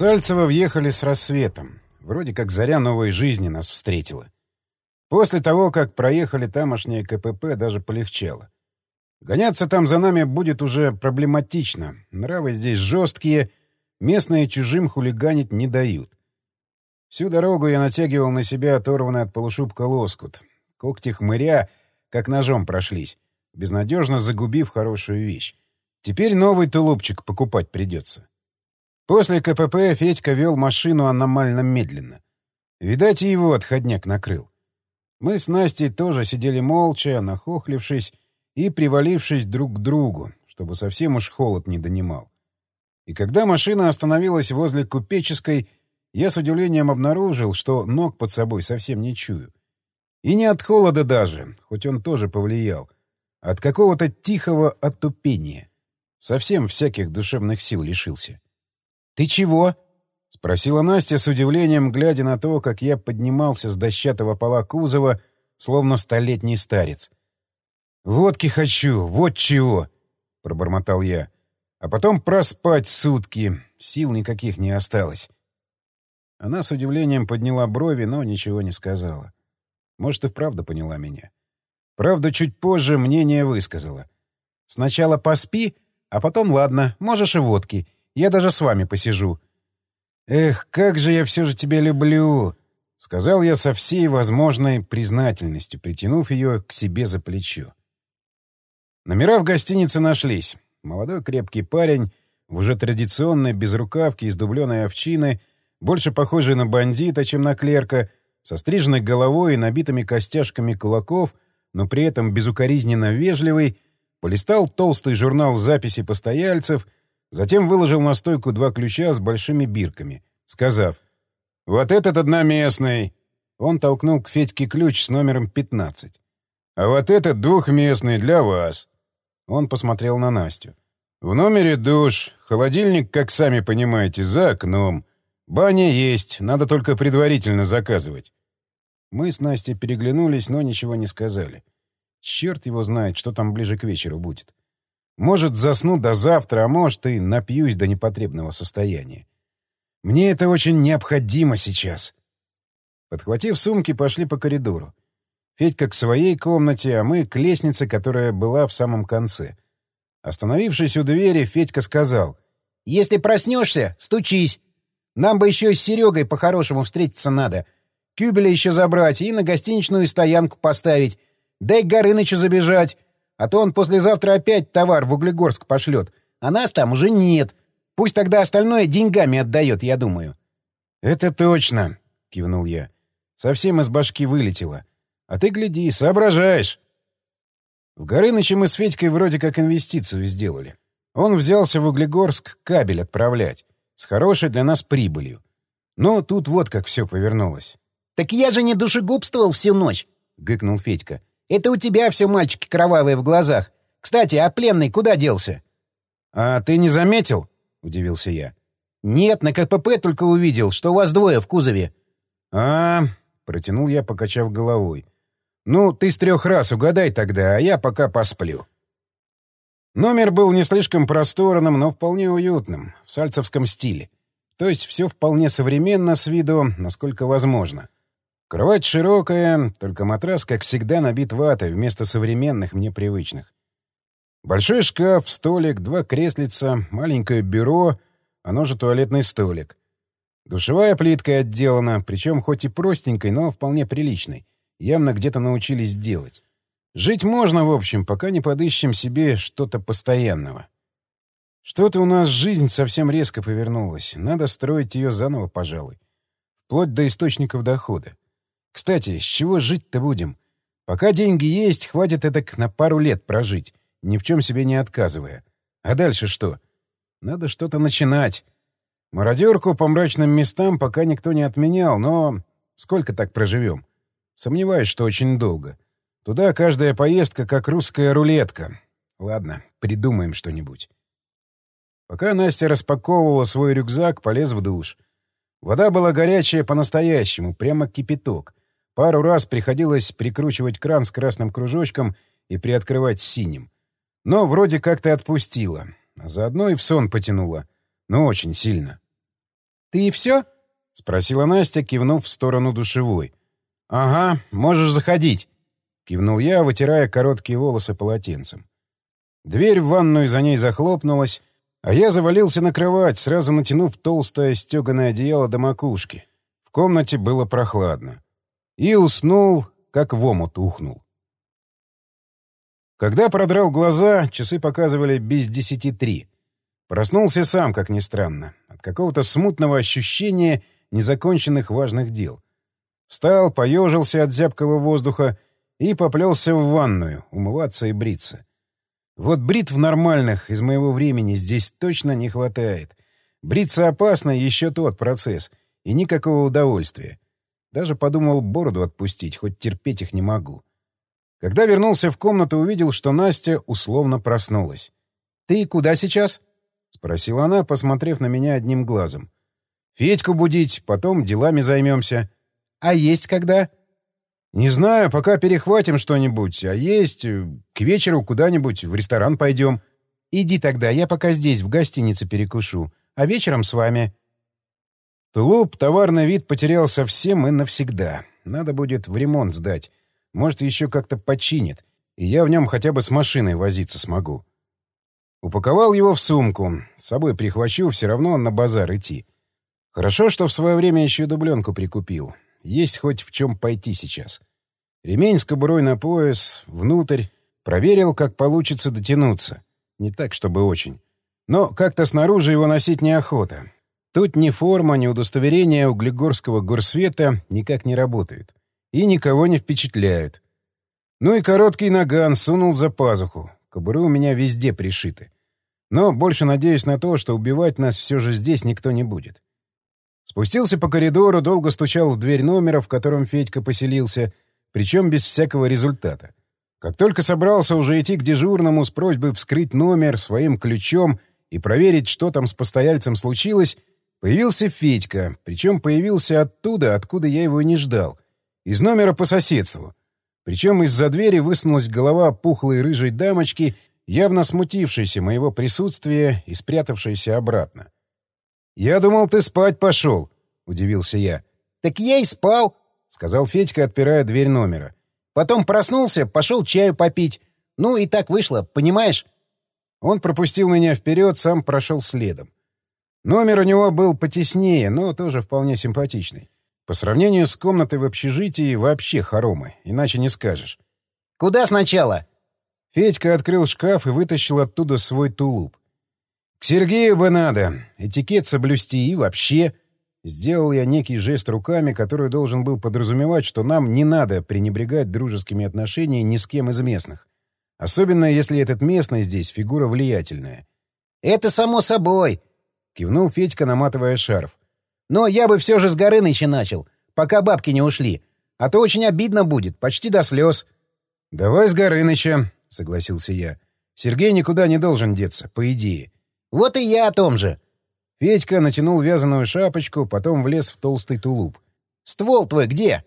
Сальцево въехали с рассветом. Вроде как заря новой жизни нас встретила. После того, как проехали тамошнее КПП, даже полегчало. Гоняться там за нами будет уже проблематично. Нравы здесь жесткие, местные чужим хулиганить не дают. Всю дорогу я натягивал на себя оторванный от полушубка лоскут. Когти хмыря как ножом прошлись, безнадежно загубив хорошую вещь. Теперь новый тулупчик покупать придется. После КПП Федька вел машину аномально медленно. Видать, и его отходняк накрыл. Мы с Настей тоже сидели молча, нахохлившись и привалившись друг к другу, чтобы совсем уж холод не донимал. И когда машина остановилась возле купеческой, я с удивлением обнаружил, что ног под собой совсем не чую. И не от холода даже, хоть он тоже повлиял, а от какого-то тихого отупения. Совсем всяких душевных сил лишился. «Ты чего?» — спросила Настя с удивлением, глядя на то, как я поднимался с дощатого пола кузова, словно столетний старец. «Водки хочу, вот чего!» — пробормотал я. «А потом проспать сутки. Сил никаких не осталось». Она с удивлением подняла брови, но ничего не сказала. Может, и вправду поняла меня. Правда, чуть позже мнение высказала. «Сначала поспи, а потом, ладно, можешь и водки. Я даже с вами посижу». «Эх, как же я все же тебя люблю!» — сказал я со всей возможной признательностью, притянув ее к себе за плечо. Номера в гостинице нашлись. Молодой крепкий парень в уже традиционной безрукавке из дубленой овчины, больше похожий на бандита, чем на клерка — со стриженной головой и набитыми костяшками кулаков, но при этом безукоризненно вежливый, полистал толстый журнал записи постояльцев, затем выложил на стойку два ключа с большими бирками, сказав «Вот этот одноместный!» Он толкнул к Федьке ключ с номером 15. «А вот этот двухместный для вас!» Он посмотрел на Настю. «В номере душ, холодильник, как сами понимаете, за окном». «Баня есть, надо только предварительно заказывать». Мы с Настей переглянулись, но ничего не сказали. Черт его знает, что там ближе к вечеру будет. Может, засну до завтра, а может, и напьюсь до непотребного состояния. Мне это очень необходимо сейчас. Подхватив сумки, пошли по коридору. Федька к своей комнате, а мы к лестнице, которая была в самом конце. Остановившись у двери, Федька сказал. «Если проснешься, стучись. Нам бы еще с Серегой по-хорошему встретиться надо. Кюбеля еще забрать и на гостиничную стоянку поставить. Дай Горынычу забежать. А то он послезавтра опять товар в Углегорск пошлет. А нас там уже нет. Пусть тогда остальное деньгами отдает, я думаю. — Это точно, — кивнул я. Совсем из башки вылетело. А ты гляди, соображаешь. В Горыныче мы с Федькой вроде как инвестицию сделали. Он взялся в Углегорск кабель отправлять с хорошей для нас прибылью. Но тут вот как все повернулось. — Так я же не душегубствовал всю ночь, — гыкнул Федька. — Это у тебя все мальчики кровавые в глазах. Кстати, а пленный куда делся? — А ты не заметил? — удивился я. — Нет, на КПП только увидел, что у вас двое в кузове. — А, — протянул я, покачав головой. — Ну, ты с трех раз угадай тогда, а я пока посплю. Номер был не слишком просторным, но вполне уютным, в сальцевском стиле. То есть все вполне современно с виду, насколько возможно. Кровать широкая, только матрас, как всегда, набит ватой вместо современных мне привычных. Большой шкаф, столик, два креслица, маленькое бюро, оно же туалетный столик. Душевая плитка отделана, причем хоть и простенькой, но вполне приличной. Явно где-то научились делать. Жить можно, в общем, пока не подыщем себе что-то постоянного. Что-то у нас жизнь совсем резко повернулась. Надо строить ее заново, пожалуй. Вплоть до источников дохода. Кстати, с чего жить-то будем? Пока деньги есть, хватит это на пару лет прожить, ни в чем себе не отказывая. А дальше что? Надо что-то начинать. Мародерку по мрачным местам пока никто не отменял, но сколько так проживем? Сомневаюсь, что очень долго. — Туда каждая поездка как русская рулетка. Ладно, придумаем что-нибудь. Пока Настя распаковывала свой рюкзак, полез в душ. Вода была горячая по-настоящему, прямо кипяток. Пару раз приходилось прикручивать кран с красным кружочком и приоткрывать синим. Но вроде как-то отпустила. Заодно и в сон потянула. Но очень сильно. «Ты и все?» — спросила Настя, кивнув в сторону душевой. «Ага, можешь заходить», — кивнул я, вытирая короткие волосы полотенцем. Дверь в ванную за ней захлопнулась, а я завалился на кровать, сразу натянув толстое стеганое одеяло до макушки. В комнате было прохладно. И уснул, как в омут ухнул. Когда продрал глаза, часы показывали без десяти три. Проснулся сам, как ни странно, от какого-то смутного ощущения незаконченных важных дел. Встал, поежился от зябкого воздуха и поплелся в ванную, умываться и бриться. Вот бритв нормальных из моего времени здесь точно не хватает. Бриться опасно еще тот процесс, и никакого удовольствия. Даже подумал бороду отпустить, хоть терпеть их не могу. Когда вернулся в комнату, увидел, что Настя условно проснулась. «Ты куда сейчас?» — спросила она, посмотрев на меня одним глазом. «Федьку будить, потом делами займемся». «А есть когда?» «Не знаю, пока перехватим что-нибудь, а есть... Э, к вечеру куда-нибудь в ресторан пойдем». «Иди тогда, я пока здесь, в гостинице перекушу, а вечером с вами». Тулуп товарный вид потерял совсем и навсегда. Надо будет в ремонт сдать. Может, еще как-то починит, и я в нем хотя бы с машиной возиться смогу. Упаковал его в сумку. С собой прихвачу, все равно на базар идти. Хорошо, что в свое время еще дубленку прикупил. Есть хоть в чем пойти сейчас. Ремень с кобурой на пояс, внутрь. Проверил, как получится дотянуться. Не так, чтобы очень. Но как-то снаружи его носить неохота. Тут ни форма, ни удостоверение углегорского горсвета никак не работают и никого не впечатляют. Ну и короткий наган сунул за пазуху. Кобуры у меня везде пришиты. Но больше надеюсь на то, что убивать нас все же здесь никто не будет. Спустился по коридору, долго стучал в дверь номера, в котором Федька поселился, причем без всякого результата. Как только собрался уже идти к дежурному с просьбой вскрыть номер своим ключом и проверить, что там с постояльцем случилось, появился Федька, причем появился оттуда, откуда я его не ждал, из номера по соседству. Причем из-за двери высунулась голова пухлой рыжей дамочки, явно смутившейся моего присутствия и спрятавшейся обратно. «Я думал, ты спать пошел», — удивился я. «Так я и спал», — сказал Федька, отпирая дверь номера. «Потом проснулся, пошел чаю попить. Ну и так вышло, понимаешь?» Он пропустил меня вперед, сам прошел следом. Номер у него был потеснее, но тоже вполне симпатичный. По сравнению с комнатой в общежитии вообще хоромы, иначе не скажешь. «Куда сначала?» Федька открыл шкаф и вытащил оттуда свой тулуп. «К Сергею бы надо. Этикет соблюсти и вообще...» Сделал я некий жест руками, который должен был подразумевать, что нам не надо пренебрегать дружескими отношениями ни с кем из местных. Особенно, если этот местный здесь фигура влиятельная. «Это само собой!» — кивнул Федька, наматывая шарф. Но я бы все же с Горыныча начал, пока бабки не ушли. А то очень обидно будет, почти до слез. — Давай с Горыныча, — согласился я. Сергей никуда не должен деться, по идее. — Вот и я о том же. Федька натянул вязаную шапочку, потом влез в толстый тулуп. — Ствол твой где?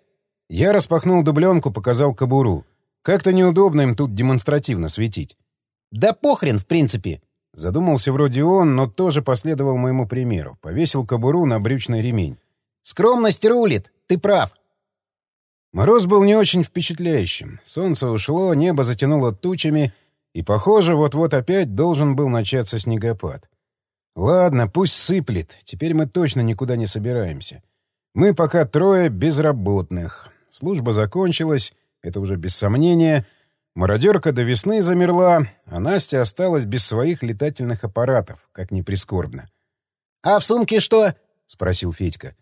Я распахнул дубленку, показал кобуру. Как-то неудобно им тут демонстративно светить. — Да похрен, в принципе. Задумался вроде он, но тоже последовал моему примеру. Повесил кобуру на брючный ремень. «Скромность рулит! Ты прав!» Мороз был не очень впечатляющим. Солнце ушло, небо затянуло тучами, и, похоже, вот-вот опять должен был начаться снегопад. Ладно, пусть сыплет, теперь мы точно никуда не собираемся. Мы пока трое безработных. Служба закончилась, это уже без сомнения — Мародерка до весны замерла, а Настя осталась без своих летательных аппаратов, как ни прискорбно. «А в сумке что?» — спросил Федька.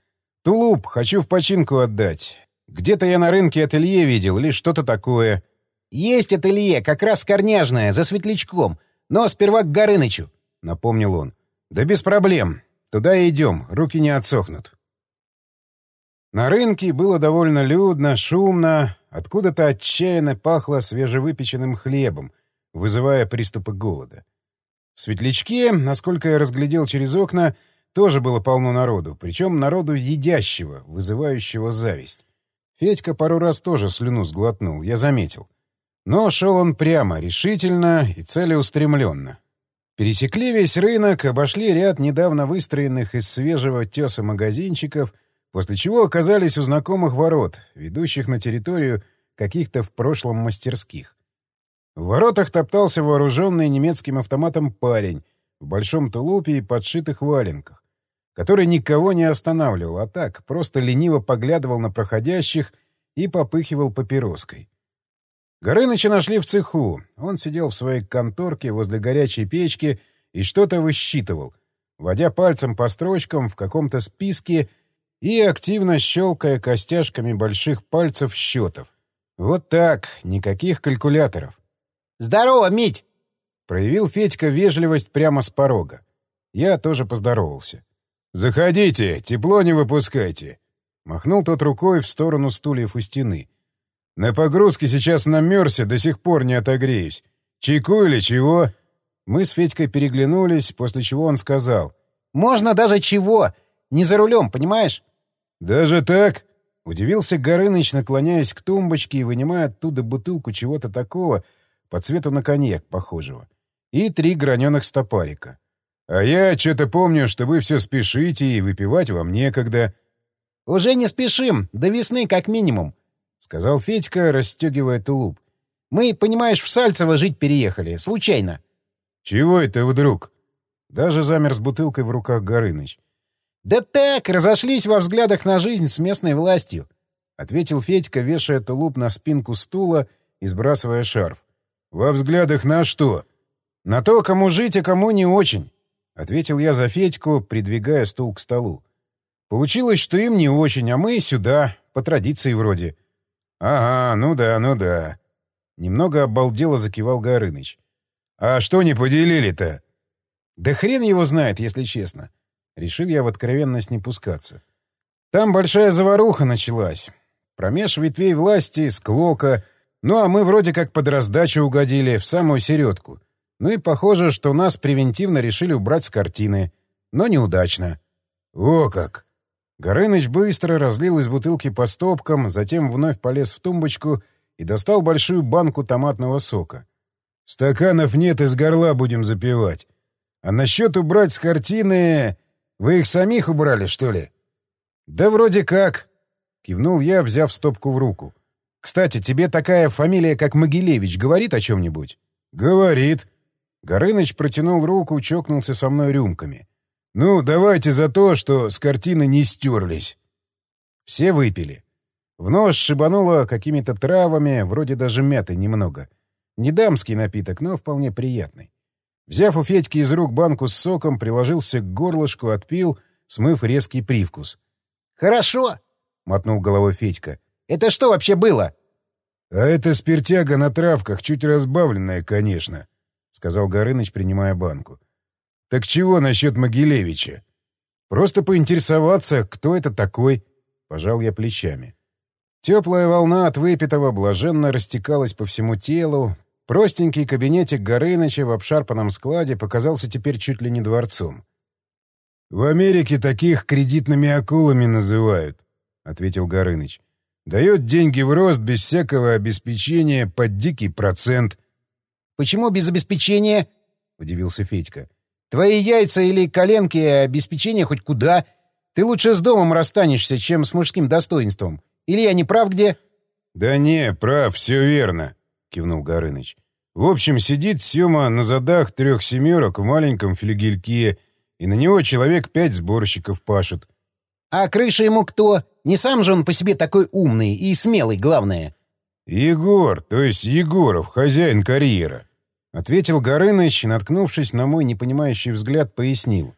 «Тулуп, хочу в починку отдать. Где-то я на рынке ателье видел или что-то такое». «Есть ателье, как раз корняжное, за светлячком, но сперва к Горынычу», — напомнил он. «Да без проблем. Туда и идем, руки не отсохнут». На рынке было довольно людно, шумно, Откуда-то отчаянно пахло свежевыпеченным хлебом, вызывая приступы голода. В светлячке, насколько я разглядел через окна, тоже было полно народу, причем народу едящего, вызывающего зависть. Федька пару раз тоже слюну сглотнул, я заметил. Но шел он прямо, решительно и целеустремленно. Пересекли весь рынок, обошли ряд недавно выстроенных из свежего теса магазинчиков, после чего оказались у знакомых ворот, ведущих на территорию каких-то в прошлом мастерских. В воротах топтался вооруженный немецким автоматом парень в большом тулупе и подшитых валенках, который никого не останавливал, а так просто лениво поглядывал на проходящих и попыхивал папироской. Горыныча нашли в цеху. Он сидел в своей конторке возле горячей печки и что-то высчитывал, водя пальцем по строчкам в каком-то списке и активно щелкая костяшками больших пальцев счетов. Вот так, никаких калькуляторов. «Здорово, Мить!» Проявил Федька вежливость прямо с порога. Я тоже поздоровался. «Заходите, тепло не выпускайте!» Махнул тот рукой в сторону стульев у стены. На погрузке сейчас намерзся, до сих пор не отогреюсь. Чайку или чего?» Мы с Федькой переглянулись, после чего он сказал. «Можно даже чего? Не за рулем, понимаешь?» «Даже так?» — удивился Горыныч, наклоняясь к тумбочке и вынимая оттуда бутылку чего-то такого, по цвету на коньяк похожего, и три граненых стопарика. «А я что-то помню, что вы все спешите, и выпивать вам некогда». «Уже не спешим, до весны как минимум. — сказал Федька, расстегивая тулуп. «Мы, понимаешь, в Сальцево жить переехали. Случайно». «Чего это вдруг?» Даже замер с бутылкой в руках Горыныч. «Да так, разошлись во взглядах на жизнь с местной властью», — ответил Федька, вешая тулуп на спинку стула и сбрасывая шарф. «Во взглядах на что?» «На то, кому жить, а кому не очень», — ответил я за Федьку, придвигая стул к столу. «Получилось, что им не очень, а мы сюда, по традиции вроде». «Ага, ну да, ну да». Немного обалдело закивал Горыныч. «А что не поделили-то?» «Да хрен его знает, если честно». Решил я в откровенность не пускаться. Там большая заваруха началась. Промеж ветвей власти, склока. Ну а мы вроде как под раздачу угодили, в самую середку. Ну и похоже, что нас превентивно решили убрать с картины. Но неудачно. «О как!» Горыныч быстро разлил из бутылки по стопкам, затем вновь полез в тумбочку и достал большую банку томатного сока. «Стаканов нет, из горла будем запивать. А насчет убрать с картины... Вы их самих убрали, что ли?» «Да вроде как», — кивнул я, взяв стопку в руку. «Кстати, тебе такая фамилия, как Могилевич, говорит о чем-нибудь?» «Говорит». Горыныч протянул руку, чокнулся со мной рюмками. «Ну, давайте за то, что с картины не стерлись». Все выпили. В нос шибануло какими-то травами, вроде даже мяты немного. Не дамский напиток, но вполне приятный. Взяв у Федьки из рук банку с соком, приложился к горлышку, отпил, смыв резкий привкус. «Хорошо!» — мотнул головой Федька. «Это что вообще было?» «А это спиртяга на травках, чуть разбавленная, конечно», — сказал Горыныч, принимая банку. Так чего насчет Могилевича? Просто поинтересоваться, кто это такой, пожал я плечами. Теплая волна от выпитого блаженно растекалась по всему телу. Простенький кабинетик Горыныча в обшарпанном складе показался теперь чуть ли не дворцом. «В Америке таких кредитными акулами называют», — ответил Горыныч. «Дает деньги в рост без всякого обеспечения под дикий процент». «Почему без обеспечения?» — удивился Федька. Твои яйца или коленки обеспечение хоть куда. Ты лучше с домом расстанешься, чем с мужским достоинством. Или я не прав где?» «Да не, прав, все верно», — кивнул Горыныч. «В общем, сидит Сема на задах трех семерок в маленьком флигельке, и на него человек пять сборщиков пашут». «А крыша ему кто? Не сам же он по себе такой умный и смелый, главное». «Егор, то есть Егоров, хозяин карьера», — ответил Горыныч, наткнувшись на мой непонимающий взгляд, пояснил.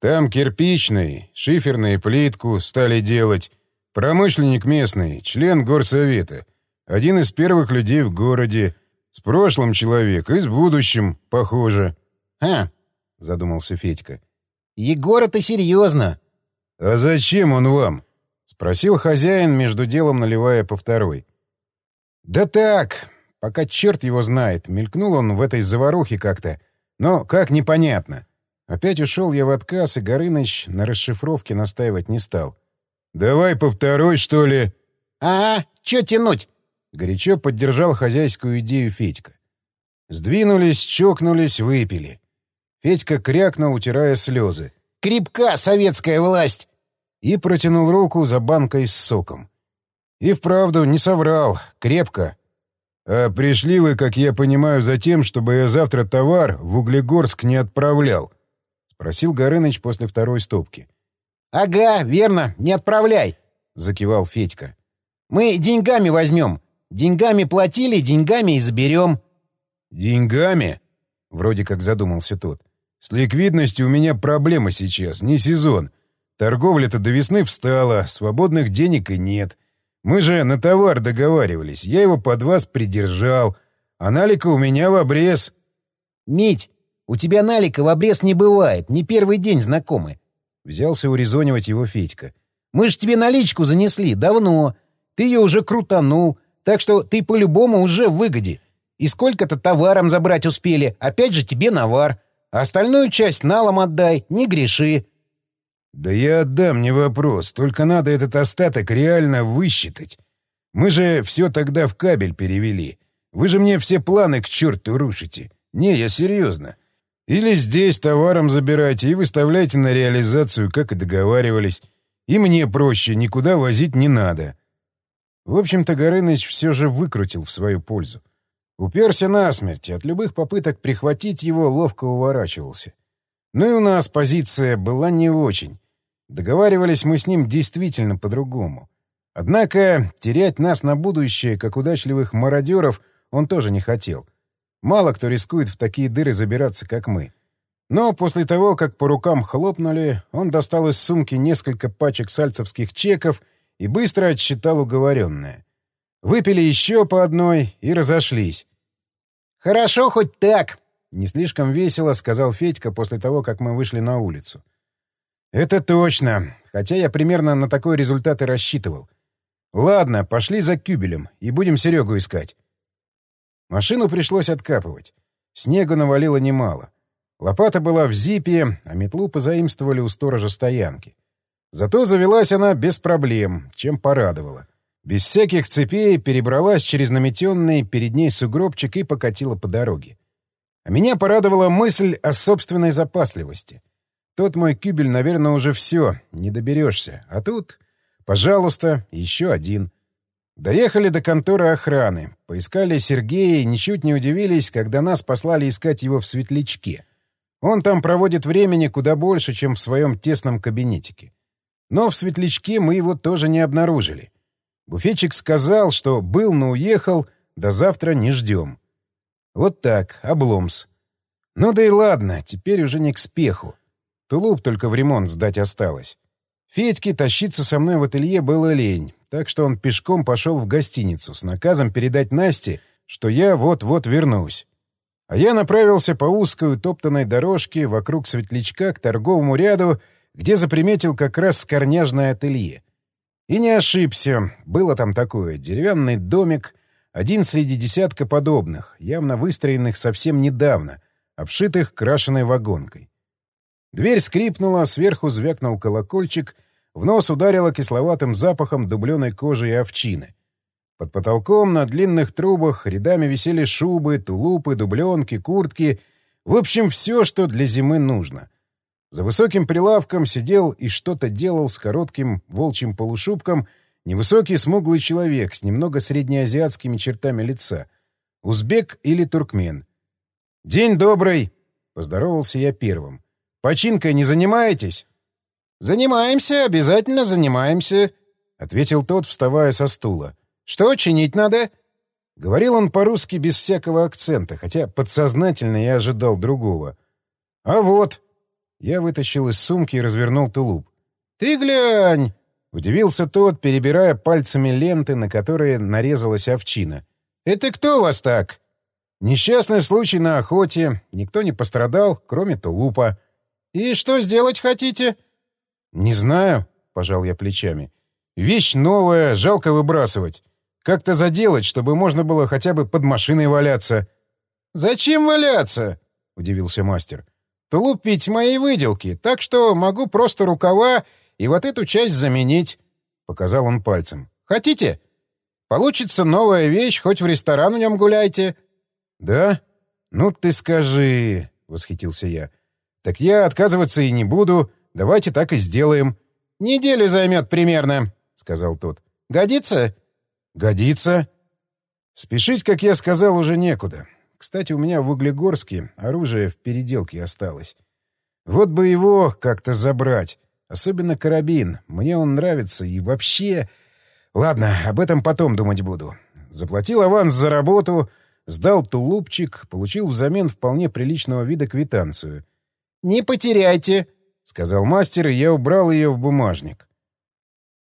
«Там кирпичный, шиферную плитку стали делать. Промышленник местный, член горсовета. Один из первых людей в городе. С прошлым человек и с будущим, похоже». «Ха!» — задумался Федька. «Егор, это серьезно!» «А зачем он вам?» — спросил хозяин, между делом наливая по второй. «Да так, Пока черт его знает, мелькнул он в этой заварухе как-то. Но как непонятно. Опять ушел я в отказ, и Горыныч на расшифровке настаивать не стал. «Давай по второй, что ли?» «А, -а чё тянуть?» Горячо поддержал хозяйскую идею Федька. Сдвинулись, чокнулись, выпили. Федька крякнул, утирая слезы. «Крепка советская власть!» И протянул руку за банкой с соком. И вправду не соврал. Крепко. «А пришли вы, как я понимаю, за тем, чтобы я завтра товар в Углегорск не отправлял?» — спросил Горыныч после второй стопки. «Ага, верно, не отправляй», — закивал Федька. «Мы деньгами возьмем. Деньгами платили, деньгами и заберем». «Деньгами?» — вроде как задумался тот. «С ликвидностью у меня проблема сейчас, не сезон. Торговля-то до весны встала, свободных денег и нет. Мы же на товар договаривались, я его под вас придержал, а налика у меня в обрез. — Мить, у тебя налика в обрез не бывает, не первый день знакомы. Взялся урезонивать его Федька. — Мы ж тебе наличку занесли, давно. Ты ее уже крутанул, так что ты по-любому уже в выгоде. И сколько-то товаром забрать успели, опять же тебе навар. А остальную часть налом отдай, не греши. «Да я отдам, не вопрос. Только надо этот остаток реально высчитать. Мы же все тогда в кабель перевели. Вы же мне все планы к черту рушите. Не, я серьезно. Или здесь товаром забирайте и выставляйте на реализацию, как и договаривались. И мне проще, никуда возить не надо». В общем-то, Горыныч все же выкрутил в свою пользу. Уперся насмерть, и от любых попыток прихватить его ловко уворачивался. Ну и у нас позиция была не очень. Договаривались мы с ним действительно по-другому. Однако терять нас на будущее, как удачливых мародеров, он тоже не хотел. Мало кто рискует в такие дыры забираться, как мы. Но после того, как по рукам хлопнули, он достал из сумки несколько пачек сальцевских чеков и быстро отсчитал уговоренное. Выпили еще по одной и разошлись. «Хорошо хоть так», — не слишком весело сказал Федька после того, как мы вышли на улицу. «Это точно. Хотя я примерно на такой результат и рассчитывал. Ладно, пошли за кюбелем и будем Серегу искать». Машину пришлось откапывать. Снега навалило немало. Лопата была в зипе, а метлу позаимствовали у сторожа стоянки. Зато завелась она без проблем, чем порадовала. Без всяких цепей перебралась через наметенный перед ней сугробчик и покатила по дороге. А меня порадовала мысль о собственной запасливости — тот мой кюбель, наверное, уже все, не доберешься. А тут, пожалуйста, еще один. Доехали до конторы охраны, поискали Сергея и ничуть не удивились, когда нас послали искать его в светлячке. Он там проводит времени куда больше, чем в своем тесном кабинетике. Но в светлячке мы его тоже не обнаружили. Буфетчик сказал, что был, но уехал, до завтра не ждем. Вот так, обломс. Ну да и ладно, теперь уже не к спеху. Тулуп только в ремонт сдать осталось. Федьке тащиться со мной в ателье было лень, так что он пешком пошел в гостиницу с наказом передать Насте, что я вот-вот вернусь. А я направился по узкой утоптанной дорожке вокруг светлячка к торговому ряду, где заприметил как раз скорняжное ателье. И не ошибся, было там такое, деревянный домик, один среди десятка подобных, явно выстроенных совсем недавно, обшитых крашеной вагонкой. Дверь скрипнула, сверху звякнул колокольчик, в нос ударило кисловатым запахом дубленой кожи и овчины. Под потолком на длинных трубах рядами висели шубы, тулупы, дубленки, куртки. В общем, все, что для зимы нужно. За высоким прилавком сидел и что-то делал с коротким волчьим полушубком невысокий смуглый человек с немного среднеазиатскими чертами лица. Узбек или туркмен. «День добрый!» — поздоровался я первым. Починкой не занимаетесь?» «Занимаемся, обязательно занимаемся», — ответил тот, вставая со стула. «Что чинить надо?» Говорил он по-русски без всякого акцента, хотя подсознательно я ожидал другого. «А вот!» Я вытащил из сумки и развернул тулуп. «Ты глянь!» — удивился тот, перебирая пальцами ленты, на которые нарезалась овчина. «Это кто вас так?» «Несчастный случай на охоте. Никто не пострадал, кроме тулупа». «И что сделать хотите?» «Не знаю», — пожал я плечами. «Вещь новая, жалко выбрасывать. Как-то заделать, чтобы можно было хотя бы под машиной валяться». «Зачем валяться?» — удивился мастер. «Тулуп ведь моей выделки, так что могу просто рукава и вот эту часть заменить», — показал он пальцем. «Хотите? Получится новая вещь, хоть в ресторан в нем гуляйте». «Да? Ну ты скажи», — восхитился я. Так я отказываться и не буду. Давайте так и сделаем. Неделю займет примерно, — сказал тот. Годится? Годится. Спешить, как я сказал, уже некуда. Кстати, у меня в Углегорске оружие в переделке осталось. Вот бы его как-то забрать. Особенно карабин. Мне он нравится и вообще... Ладно, об этом потом думать буду. Заплатил аванс за работу, сдал тулупчик, получил взамен вполне приличного вида квитанцию. «Не потеряйте», — сказал мастер, и я убрал ее в бумажник.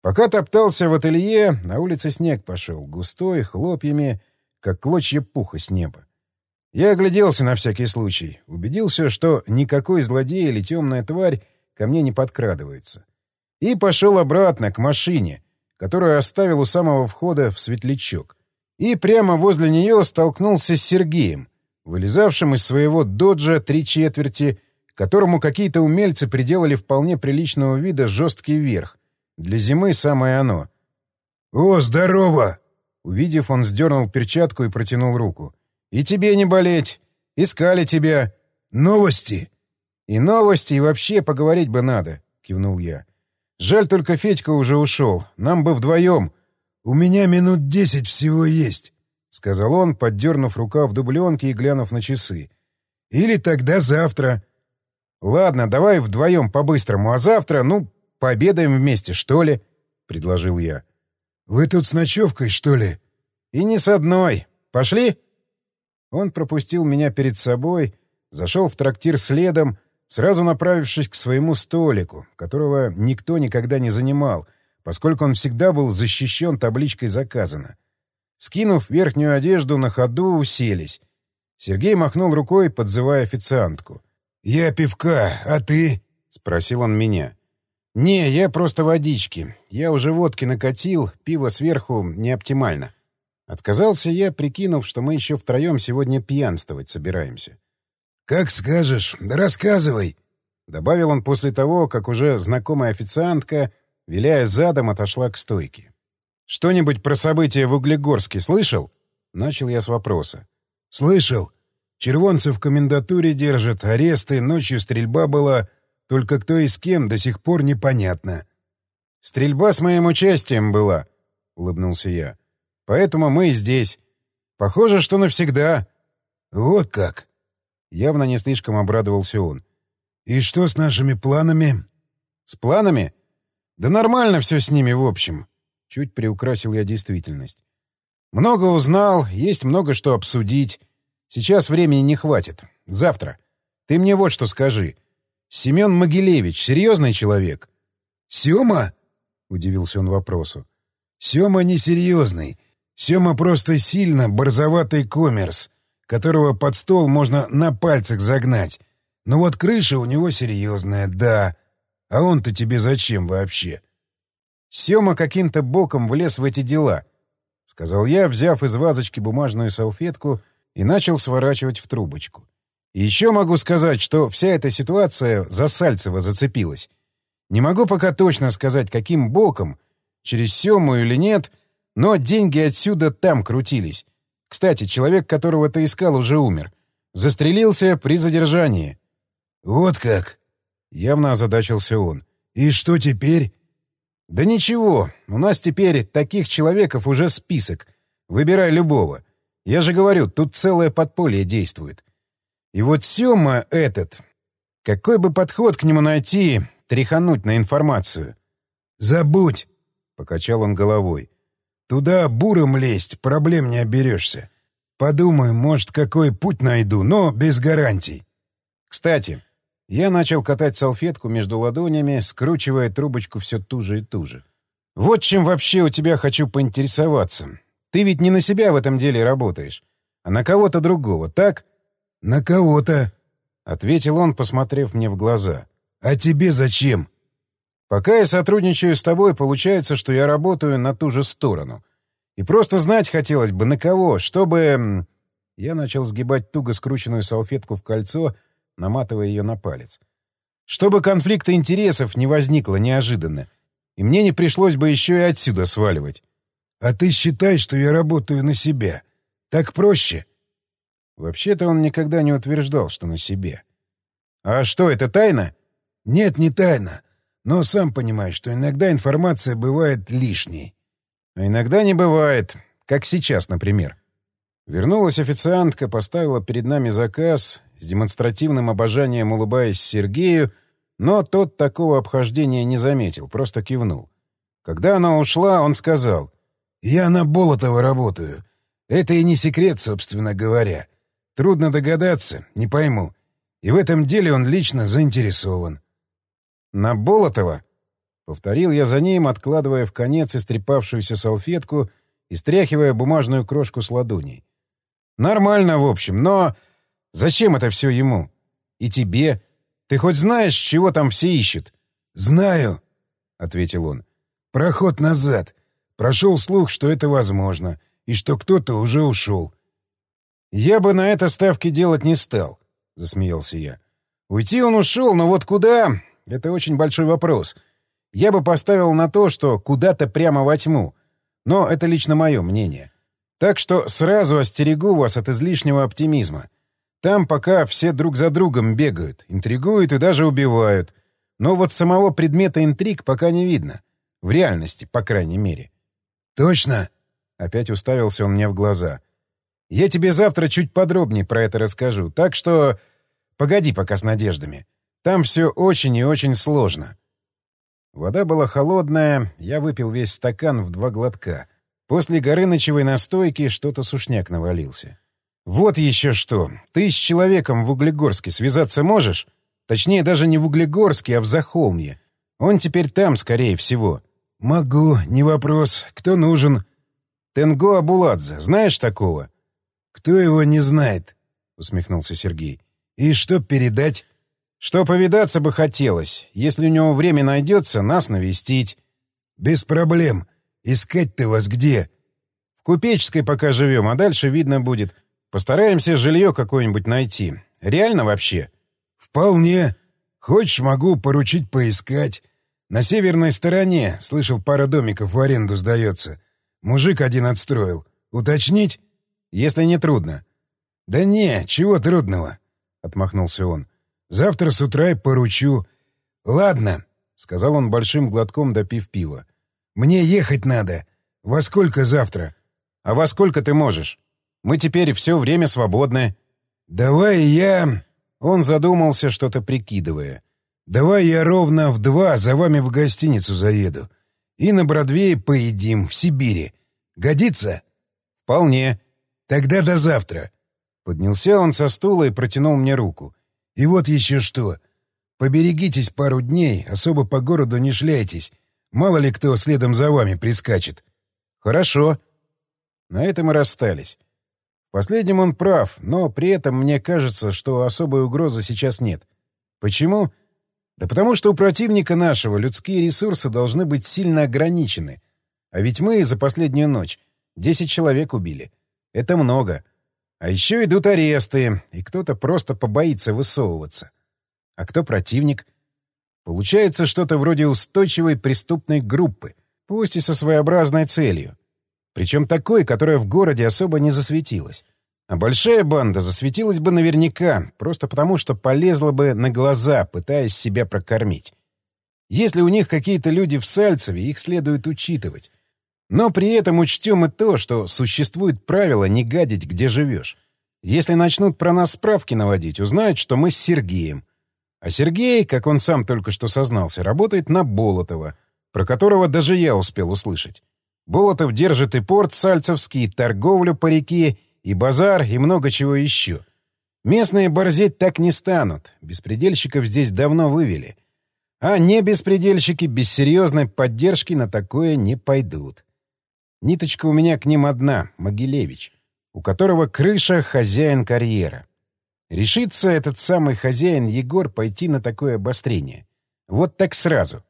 Пока топтался в ателье, на улице снег пошел, густой, хлопьями, как клочья пуха с неба. Я огляделся на всякий случай, убедился, что никакой злодей или темная тварь ко мне не подкрадываются. И пошел обратно, к машине, которую оставил у самого входа в светлячок. И прямо возле нее столкнулся с Сергеем, вылезавшим из своего доджа три четверти, которому какие-то умельцы приделали вполне приличного вида жесткий верх, для зимы самое оно. «О, здорово!» Увидев, он сдернул перчатку и протянул руку. «И тебе не болеть! Искали тебя!» «Новости?» «И новости, и вообще поговорить бы надо», — кивнул я. «Жаль, только Федька уже ушел. Нам бы вдвоем...» «У меня минут десять всего есть», — сказал он, поддернув рукав дубленки и глянув на часы. «Или тогда завтра». «Ладно, давай вдвоем по-быстрому, а завтра, ну, Пообедаем вместе, что ли?» — предложил я. «Вы тут с ночевкой, что ли?» «И не с одной. Пошли?» Он пропустил меня перед собой, зашел в трактир следом, сразу направившись к своему столику, которого никто никогда не занимал, поскольку он всегда был защищен табличкой «Заказано». Скинув верхнюю одежду, на ходу уселись. Сергей махнул рукой, подзывая официантку. «Я пивка, а ты?» — спросил он меня. «Не, я просто водички. Я уже водки накатил, пиво сверху не оптимально». Отказался я, прикинув, что мы еще втроем сегодня пьянствовать собираемся. «Как скажешь, да рассказывай», — добавил он после того, как уже знакомая официантка, виляя задом, отошла к стойке. «Что-нибудь про события в Углегорске слышал?» — начал я с вопроса. «Слышал. Червонцев в комендатуре держат, аресты, ночью стрельба была...» Только кто и с кем до сих пор непонятно. «Стрельба с моим участием была», — улыбнулся я. «Поэтому мы и здесь. Похоже, что навсегда». «Вот как!» Явно не слишком обрадовался он. «И что с нашими планами?» «С планами? Да нормально все с ними, в общем». Чуть приукрасил я действительность. «Много узнал, есть много что обсудить. Сейчас времени не хватит. Завтра. Ты мне вот что скажи. Семен Могилевич — серьезный человек? — Сема? — удивился он вопросу. — Сема несерьезный. Сема просто сильно борзоватый коммерс, которого под стол можно на пальцах загнать. Но вот крыша у него серьезная, да. А он-то тебе зачем вообще? Сема каким-то боком влез в эти дела, — сказал я, взяв из вазочки бумажную салфетку и начал сворачивать в трубочку. Еще могу сказать, что вся эта ситуация за Сальцева зацепилась. Не могу пока точно сказать, каким боком, через Сему или нет, но деньги отсюда там крутились. Кстати, человек, которого ты искал, уже умер. Застрелился при задержании. — Вот как? — явно озадачился он. — И что теперь? — Да ничего, у нас теперь таких человеков уже список. Выбирай любого. Я же говорю, тут целое подполье действует. И вот Сёма этот... Какой бы подход к нему найти, тряхануть на информацию? «Забудь!» — покачал он головой. «Туда буром лезть, проблем не оберешься. Подумаю, может, какой путь найду, но без гарантий». «Кстати, я начал катать салфетку между ладонями, скручивая трубочку все туже и туже. Вот чем вообще у тебя хочу поинтересоваться. Ты ведь не на себя в этом деле работаешь, а на кого-то другого, так?» «На кого-то», — ответил он, посмотрев мне в глаза. «А тебе зачем?» «Пока я сотрудничаю с тобой, получается, что я работаю на ту же сторону. И просто знать хотелось бы, на кого, чтобы...» Я начал сгибать туго скрученную салфетку в кольцо, наматывая ее на палец. «Чтобы конфликта интересов не возникло неожиданно, и мне не пришлось бы еще и отсюда сваливать». «А ты считай, что я работаю на себя. Так проще?» Вообще-то он никогда не утверждал, что на себе. А что, это тайна? Нет, не тайна. Но сам понимаешь, что иногда информация бывает лишней. А иногда не бывает. Как сейчас, например. Вернулась официантка, поставила перед нами заказ, с демонстративным обожанием улыбаясь Сергею, но тот такого обхождения не заметил, просто кивнул. Когда она ушла, он сказал, «Я на Болотова работаю. Это и не секрет, собственно говоря. Трудно догадаться, не пойму. И в этом деле он лично заинтересован». «На Болотова?» — повторил я за ним, откладывая в конец истрепавшуюся салфетку и стряхивая бумажную крошку с ладоней. «Нормально, в общем, но зачем это все ему? И тебе?» Ты хоть знаешь, чего там все ищут? — Знаю, — ответил он. — Проход назад. Прошел слух, что это возможно, и что кто-то уже ушел. — Я бы на это ставки делать не стал, — засмеялся я. — Уйти он ушел, но вот куда — это очень большой вопрос. Я бы поставил на то, что куда-то прямо во тьму. Но это лично мое мнение. Так что сразу остерегу вас от излишнего оптимизма. Там пока все друг за другом бегают, интригуют и даже убивают. Но вот самого предмета интриг пока не видно. В реальности, по крайней мере. «Точно?» — опять уставился он мне в глаза. «Я тебе завтра чуть подробнее про это расскажу, так что... Погоди пока с надеждами. Там все очень и очень сложно». Вода была холодная, я выпил весь стакан в два глотка. После горынычевой настойки что-то сушняк навалился. «Вот еще что. Ты с человеком в Углегорске связаться можешь? Точнее, даже не в Углегорске, а в Захолмье. Он теперь там, скорее всего». «Могу, не вопрос. Кто нужен?» «Тенго Абуладзе. Знаешь такого?» «Кто его не знает?» — усмехнулся Сергей. «И что передать?» «Что повидаться бы хотелось. Если у него время найдется, нас навестить». «Без проблем. Искать-то вас где?» «В Купеческой пока живем, а дальше видно будет. Постараемся жилье какое-нибудь найти. Реально вообще? Вполне. Хочешь, могу поручить поискать. На северной стороне, слышал, пара домиков в аренду сдается. Мужик один отстроил. Уточнить? Если не трудно. Да не, чего трудного, отмахнулся он. Завтра с утра и поручу. Ладно, сказал он большим глотком допив пива. Мне ехать надо. Во сколько завтра? А во сколько ты можешь? Мы теперь все время свободны». «Давай я...» Он задумался, что-то прикидывая. «Давай я ровно в два за вами в гостиницу заеду. И на Бродвее поедим, в Сибири. Годится?» «Вполне. Тогда до завтра». Поднялся он со стула и протянул мне руку. «И вот еще что. Поберегитесь пару дней, особо по городу не шляйтесь. Мало ли кто следом за вами прискачет». «Хорошо». На этом и расстались. Последним он прав, но при этом мне кажется, что особой угрозы сейчас нет. Почему? Да потому что у противника нашего людские ресурсы должны быть сильно ограничены. А ведь мы за последнюю ночь 10 человек убили. Это много. А еще идут аресты, и кто-то просто побоится высовываться. А кто противник? Получается что-то вроде устойчивой преступной группы, пусть и со своеобразной целью. Причем такой, которая в городе особо не засветилась. А большая банда засветилась бы наверняка, просто потому что полезла бы на глаза, пытаясь себя прокормить. Если у них какие-то люди в Сальцеве, их следует учитывать. Но при этом учтем и то, что существует правило не гадить, где живешь. Если начнут про нас справки наводить, узнают, что мы с Сергеем. А Сергей, как он сам только что сознался, работает на Болотова, про которого даже я успел услышать. Болотов держит и порт Сальцевский, торговлю по реке, и базар, и много чего еще. Местные борзеть так не станут, беспредельщиков здесь давно вывели. А не беспредельщики без серьезной поддержки на такое не пойдут. Ниточка у меня к ним одна — Могилевич, у которого крыша — хозяин карьера. Решится этот самый хозяин Егор пойти на такое обострение. Вот так сразу.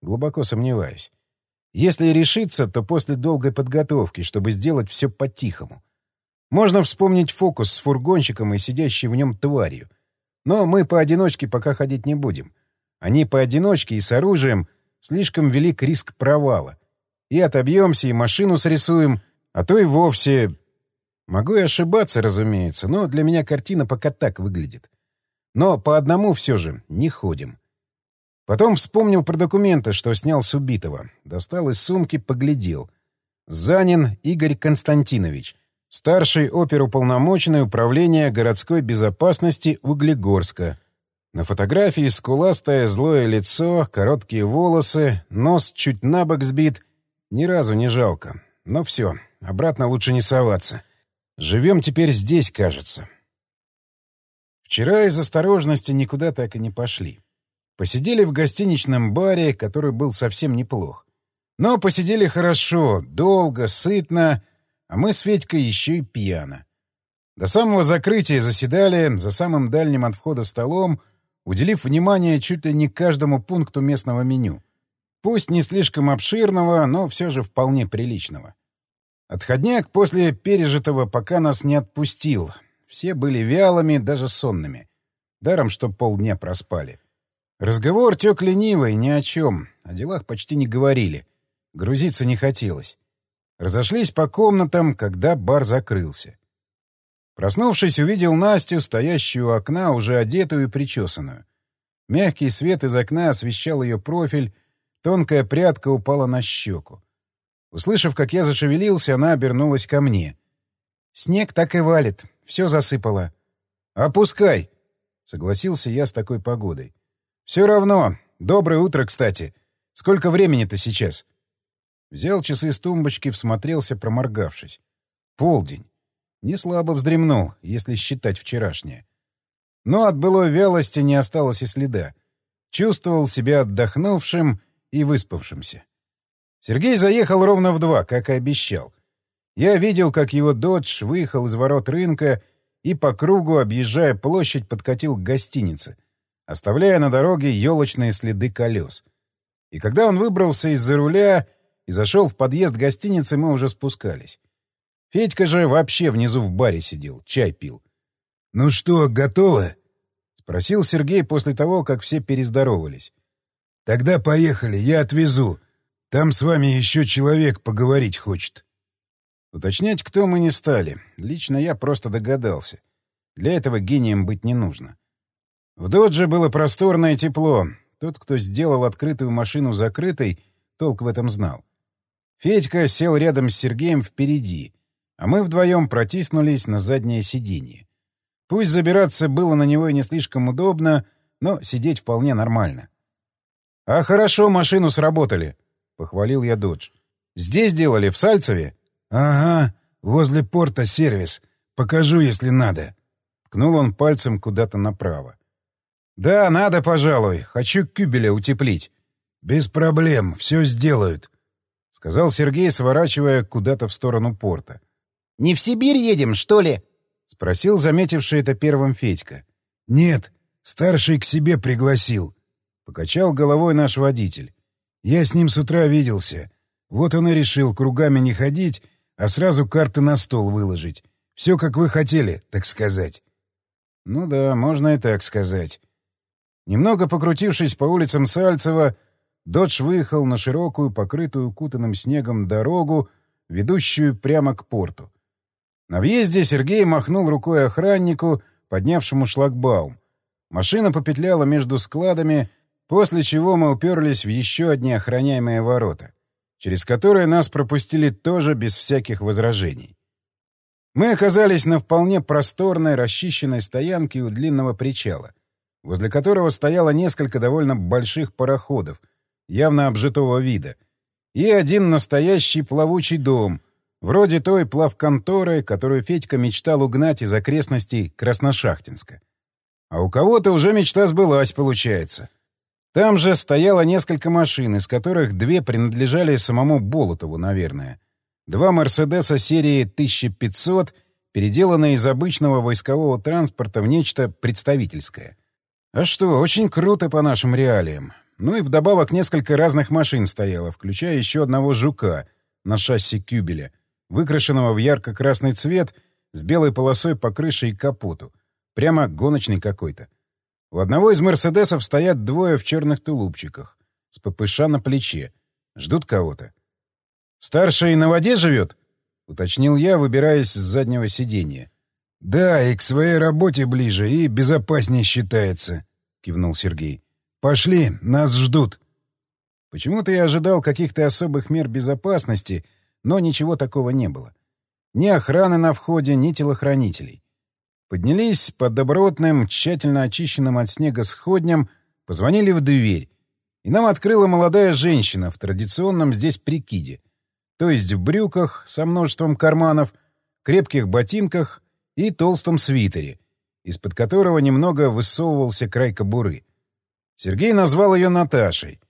Глубоко сомневаюсь. Если решиться, то после долгой подготовки, чтобы сделать все по-тихому. Можно вспомнить фокус с фургончиком и сидящей в нем тварью. Но мы поодиночке пока ходить не будем. Они поодиночке и с оружием слишком велик риск провала. И отобьемся, и машину срисуем, а то и вовсе... Могу и ошибаться, разумеется, но для меня картина пока так выглядит. Но по одному все же не ходим. Потом вспомнил про документы, что снял с убитого. Достал из сумки, поглядел. Занин Игорь Константинович, старший оперуполномоченный управления городской безопасности Углегорска. На фотографии скуластое злое лицо, короткие волосы, нос чуть набок сбит. Ни разу не жалко. Но все, обратно лучше не соваться. Живем теперь здесь, кажется. Вчера из осторожности никуда так и не пошли. Посидели в гостиничном баре, который был совсем неплох. Но посидели хорошо, долго, сытно, а мы с Федькой еще и пьяно. До самого закрытия заседали за самым дальним от входа столом, уделив внимание чуть ли не каждому пункту местного меню. Пусть не слишком обширного, но все же вполне приличного. Отходняк после пережитого пока нас не отпустил. Все были вялыми, даже сонными. Даром, что полдня проспали. Разговор тек ленивый, ни о чем. О делах почти не говорили. Грузиться не хотелось. Разошлись по комнатам, когда бар закрылся. Проснувшись, увидел Настю, стоящую у окна, уже одетую и причесанную. Мягкий свет из окна освещал ее профиль, тонкая прядка упала на щеку. Услышав, как я зашевелился, она обернулась ко мне. «Снег так и валит. Все засыпало». «Опускай!» — согласился я с такой погодой. «Все равно. Доброе утро, кстати. Сколько времени-то сейчас?» Взял часы с тумбочки, всмотрелся, проморгавшись. «Полдень. Не слабо вздремнул, если считать вчерашнее. Но от былой вялости не осталось и следа. Чувствовал себя отдохнувшим и выспавшимся. Сергей заехал ровно в два, как и обещал. Я видел, как его «Додж» выехал из ворот рынка и по кругу, объезжая площадь, подкатил к гостинице, оставляя на дороге елочные следы колес. И когда он выбрался из-за руля и зашел в подъезд гостиницы, мы уже спускались. Федька же вообще внизу в баре сидел, чай пил. — Ну что, готовы? — спросил Сергей после того, как все перездоровались. — Тогда поехали, я отвезу. Там с вами еще человек поговорить хочет. Уточнять, кто мы не стали. Лично я просто догадался. Для этого гением быть не нужно. В «Додже» было просторное тепло. Тот, кто сделал открытую машину закрытой, толк в этом знал. Федька сел рядом с Сергеем впереди, а мы вдвоем протиснулись на заднее сиденье. Пусть забираться было на него и не слишком удобно, но сидеть вполне нормально. «А хорошо машину сработали», — похвалил я Додж. «Здесь делали, в Сальцеве?» «Ага, возле порта сервис. Покажу, если надо». Ткнул он пальцем куда-то направо. «Да, надо, пожалуй. Хочу кюбеля утеплить». «Без проблем, все сделают», — сказал Сергей, сворачивая куда-то в сторону порта. «Не в Сибирь едем, что ли?» — спросил заметивший это первым Федька. «Нет, старший к себе пригласил», — покачал головой наш водитель. Я с ним с утра виделся. Вот он и решил кругами не ходить, а сразу карты на стол выложить. Все, как вы хотели, так сказать. Ну да, можно и так сказать. Немного покрутившись по улицам Сальцева, Додж выехал на широкую, покрытую кутанным снегом дорогу, ведущую прямо к порту. На въезде Сергей махнул рукой охраннику, поднявшему шлагбаум. Машина попетляла между складами, После чего мы уперлись в еще одни охраняемые ворота, через которые нас пропустили тоже без всяких возражений. Мы оказались на вполне просторной, расчищенной стоянке у длинного причала, возле которого стояло несколько довольно больших пароходов, явно обжитого вида, и один настоящий плавучий дом, вроде той плавконторы, которую Федька мечтал угнать из окрестностей Красношахтинска. А у кого-то уже мечта сбылась, получается. Там же стояло несколько машин, из которых две принадлежали самому Болотову, наверное. Два «Мерседеса» серии 1500, переделанные из обычного войскового транспорта в нечто представительское. А что, очень круто по нашим реалиям. Ну и вдобавок несколько разных машин стояло, включая еще одного «Жука» на шасси «Кюбеля», выкрашенного в ярко-красный цвет с белой полосой по крыше и капоту. Прямо гоночный какой-то. У одного из «Мерседесов» стоят двое в черных тулупчиках, с ППШ на плече. Ждут кого-то. «Старший на воде живет?» — уточнил я, выбираясь с заднего сиденья. «Да, и к своей работе ближе, и безопаснее считается», — кивнул Сергей. «Пошли, нас ждут». Почему-то я ожидал каких-то особых мер безопасности, но ничего такого не было. Ни охраны на входе, ни телохранителей. Поднялись под добротным, тщательно очищенным от снега сходням, позвонили в дверь, и нам открыла молодая женщина в традиционном здесь прикиде, то есть в брюках со множеством карманов, крепких ботинках и толстом свитере, из-под которого немного высовывался край кобуры. Сергей назвал ее Наташей.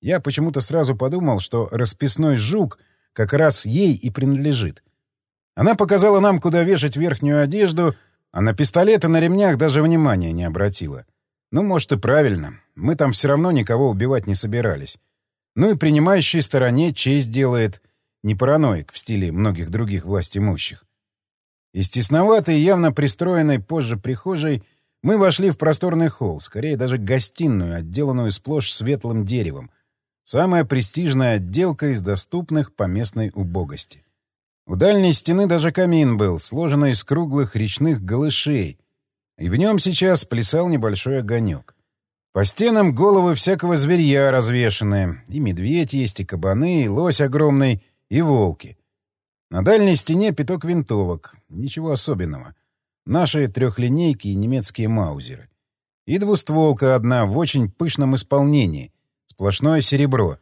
Я почему-то сразу подумал, что расписной жук как раз ей и принадлежит. Она показала нам, куда вешать верхнюю одежду, а на пистолеты на ремнях даже внимания не обратила. Ну, может, и правильно. Мы там все равно никого убивать не собирались. Ну и принимающей стороне честь делает. Не параноик в стиле многих других властимущих. Из тесноватой, явно пристроенной позже прихожей, мы вошли в просторный холл, скорее даже гостиную, отделанную сплошь светлым деревом. Самая престижная отделка из доступных по местной убогости. У дальней стены даже камин был, сложенный из круглых речных голышей, и в нем сейчас плясал небольшой огонек. По стенам головы всякого зверья развешаны, и медведь есть, и кабаны, и лось огромный, и волки — на дальней стене пяток винтовок. Ничего особенного. Наши трехлинейки и немецкие маузеры. И двустволка одна в очень пышном исполнении. Сплошное серебро.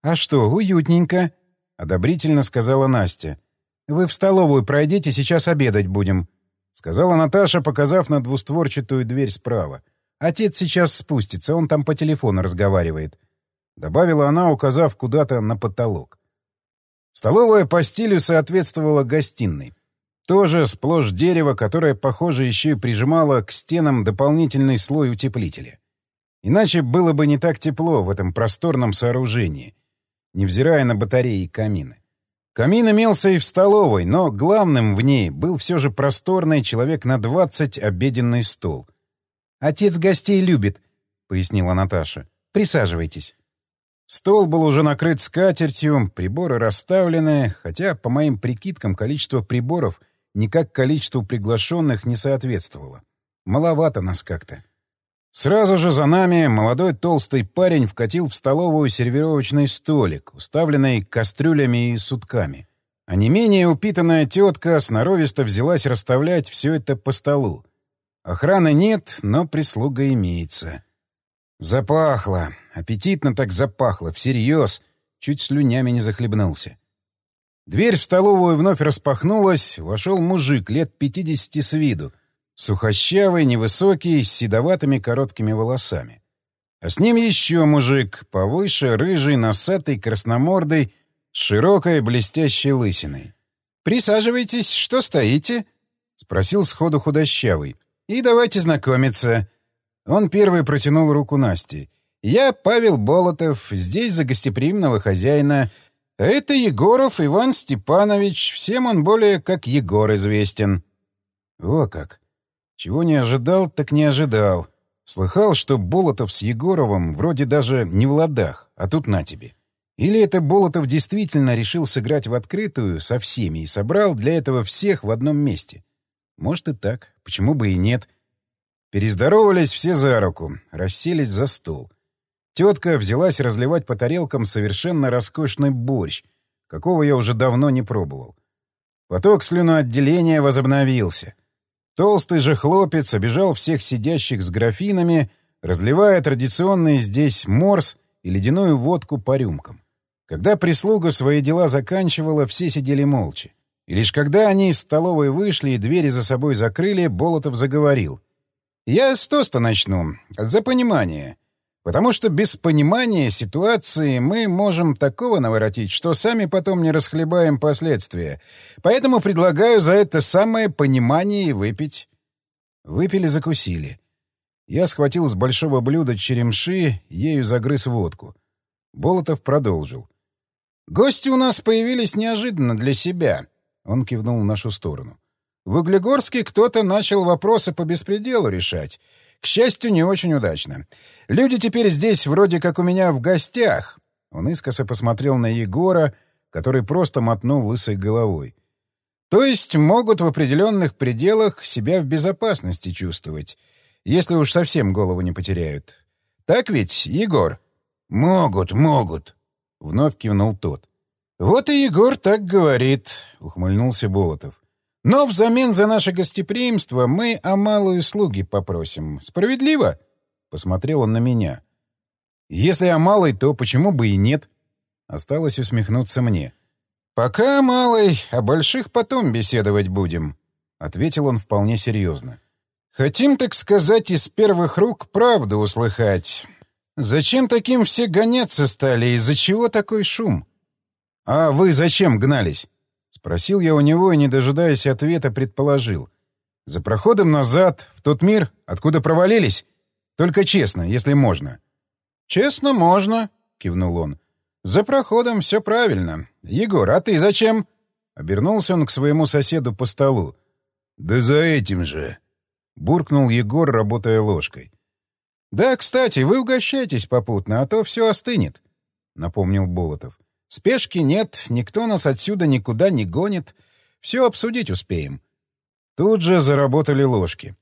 «А что, уютненько», — одобрительно сказала Настя. «Вы в столовую пройдите, сейчас обедать будем», — сказала Наташа, показав на двустворчатую дверь справа. «Отец сейчас спустится, он там по телефону разговаривает», — добавила она, указав куда-то на потолок. Столовая по стилю соответствовала гостиной. Тоже сплошь дерево, которое, похоже, еще и прижимало к стенам дополнительный слой утеплителя. Иначе было бы не так тепло в этом просторном сооружении, невзирая на батареи и камины. Камин имелся и в столовой, но главным в ней был все же просторный человек на двадцать обеденный стол. «Отец гостей любит», — пояснила Наташа. «Присаживайтесь». Стол был уже накрыт скатертью, приборы расставлены, хотя, по моим прикидкам, количество приборов никак количеству приглашенных не соответствовало. Маловато нас как-то. Сразу же за нами молодой толстый парень вкатил в столовую сервировочный столик, уставленный кастрюлями и сутками. А не менее упитанная тетка сноровисто взялась расставлять все это по столу. Охраны нет, но прислуга имеется. Запахло. Аппетитно так запахло, всерьез. Чуть слюнями не захлебнулся. Дверь в столовую вновь распахнулась, вошел мужик лет пятидесяти с виду, сухощавый, невысокий, с седоватыми короткими волосами. А с ним еще мужик, повыше, рыжий, носатый, красномордый, с широкой блестящей лысиной. «Присаживайтесь, что стоите?» — спросил сходу худощавый. «И давайте знакомиться. Он первый протянул руку Насте. «Я Павел Болотов, здесь за гостеприимного хозяина. это Егоров Иван Степанович, всем он более как Егор известен». О как! Чего не ожидал, так не ожидал. Слыхал, что Болотов с Егоровым вроде даже не в ладах, а тут на тебе. Или это Болотов действительно решил сыграть в открытую со всеми и собрал для этого всех в одном месте? Может и так, почему бы и нет. Перездоровались все за руку, расселись за стол. Тетка взялась разливать по тарелкам совершенно роскошный борщ, какого я уже давно не пробовал. Поток слюноотделения возобновился. Толстый же хлопец обижал всех сидящих с графинами, разливая традиционный здесь морс и ледяную водку по рюмкам. Когда прислуга свои дела заканчивала, все сидели молча. И лишь когда они из столовой вышли и двери за собой закрыли, Болотов заговорил. Я с тоста начну. За понимание. Потому что без понимания ситуации мы можем такого наворотить, что сами потом не расхлебаем последствия. Поэтому предлагаю за это самое понимание выпить. Выпили-закусили. Я схватил с большого блюда черемши, ею загрыз водку. Болотов продолжил. «Гости у нас появились неожиданно для себя», — он кивнул в нашу сторону. В Углегорске кто-то начал вопросы по беспределу решать. К счастью, не очень удачно. Люди теперь здесь вроде как у меня в гостях. Он искоса посмотрел на Егора, который просто мотнул лысой головой. То есть могут в определенных пределах себя в безопасности чувствовать, если уж совсем голову не потеряют. Так ведь, Егор? Могут, могут, вновь кивнул тот. Вот и Егор так говорит, ухмыльнулся Болотов. Но взамен за наше гостеприимство мы о малой услуги попросим. Справедливо? Посмотрел он на меня. Если о малой, то почему бы и нет? Осталось усмехнуться мне. «Пока, малой, о больших потом беседовать будем», — ответил он вполне серьезно. «Хотим, так сказать, из первых рук правду услыхать. Зачем таким все гоняться стали, из-за чего такой шум?» «А вы зачем гнались?» — спросил я у него и, не дожидаясь ответа, предположил. «За проходом назад, в тот мир, откуда провалились? Только честно, если можно». «Честно можно», — кивнул он. «За проходом все правильно. Егор, а ты зачем?» Обернулся он к своему соседу по столу. «Да за этим же!» — буркнул Егор, работая ложкой. «Да, кстати, вы угощайтесь попутно, а то все остынет», — напомнил Болотов. «Спешки нет, никто нас отсюда никуда не гонит. Все обсудить успеем». Тут же заработали ложки.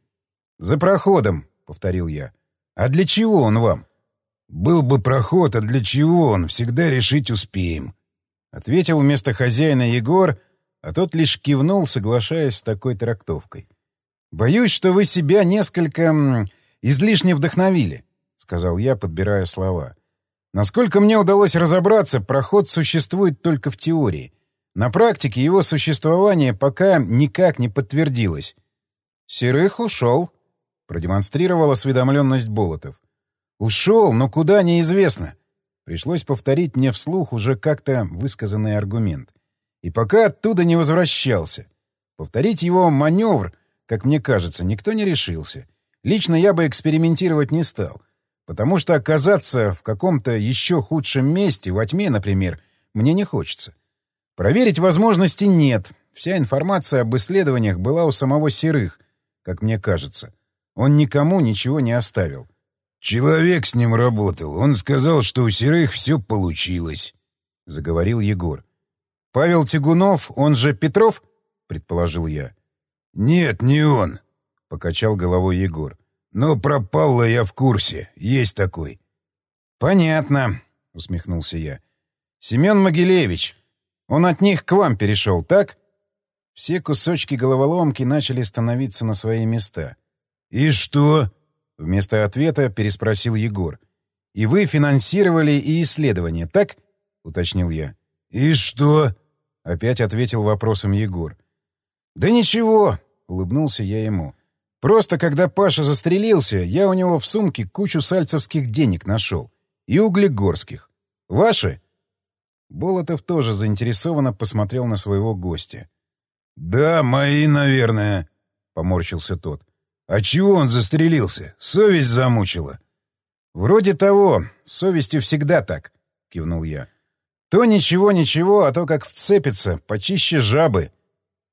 «За проходом», — повторил я. «А для чего он вам?» «Был бы проход, а для чего он? Всегда решить успеем», — ответил вместо хозяина Егор, а тот лишь кивнул, соглашаясь с такой трактовкой. «Боюсь, что вы себя несколько излишне вдохновили», — сказал я, подбирая слова. «Насколько мне удалось разобраться, проход существует только в теории. На практике его существование пока никак не подтвердилось». «Серых ушел», — продемонстрировал осведомленность Болотов. Ушел, но куда — неизвестно. Пришлось повторить мне вслух уже как-то высказанный аргумент. И пока оттуда не возвращался. Повторить его маневр, как мне кажется, никто не решился. Лично я бы экспериментировать не стал. Потому что оказаться в каком-то еще худшем месте, во тьме, например, мне не хочется. Проверить возможности нет. Вся информация об исследованиях была у самого Серых, как мне кажется. Он никому ничего не оставил. «Человек с ним работал. Он сказал, что у серых все получилось», — заговорил Егор. «Павел Тягунов, он же Петров?» — предположил я. «Нет, не он», — покачал головой Егор. «Но про Павла я в курсе. Есть такой». «Понятно», — усмехнулся я. «Семен Могилевич. Он от них к вам перешел, так?» Все кусочки головоломки начали становиться на свои места. «И что?» Вместо ответа переспросил Егор. «И вы финансировали и исследования, так?» — уточнил я. «И что?» — опять ответил вопросом Егор. «Да ничего», — улыбнулся я ему. «Просто когда Паша застрелился, я у него в сумке кучу сальцевских денег нашел. И углегорских. Ваши?» Болотов тоже заинтересованно посмотрел на своего гостя. «Да, мои, наверное», — поморщился тот. «А чего он застрелился? Совесть замучила?» «Вроде того. Совестью всегда так», — кивнул я. «То ничего-ничего, а то как вцепится, почище жабы».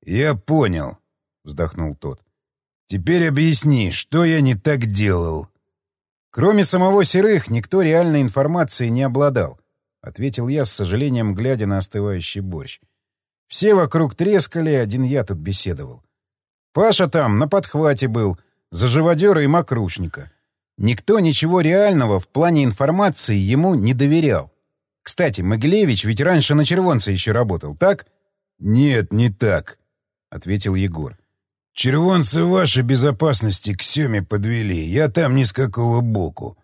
«Я понял», — вздохнул тот. «Теперь объясни, что я не так делал?» «Кроме самого Серых, никто реальной информацией не обладал», — ответил я, с сожалением глядя на остывающий борщ. «Все вокруг трескали, один я тут беседовал. Паша там на подхвате был, за живодера и мокрушника. Никто ничего реального в плане информации ему не доверял. Кстати, Могилевич ведь раньше на червонце еще работал, так? — Нет, не так, — ответил Егор. — Червонцы ваши безопасности к Семе подвели, я там ни с какого боку.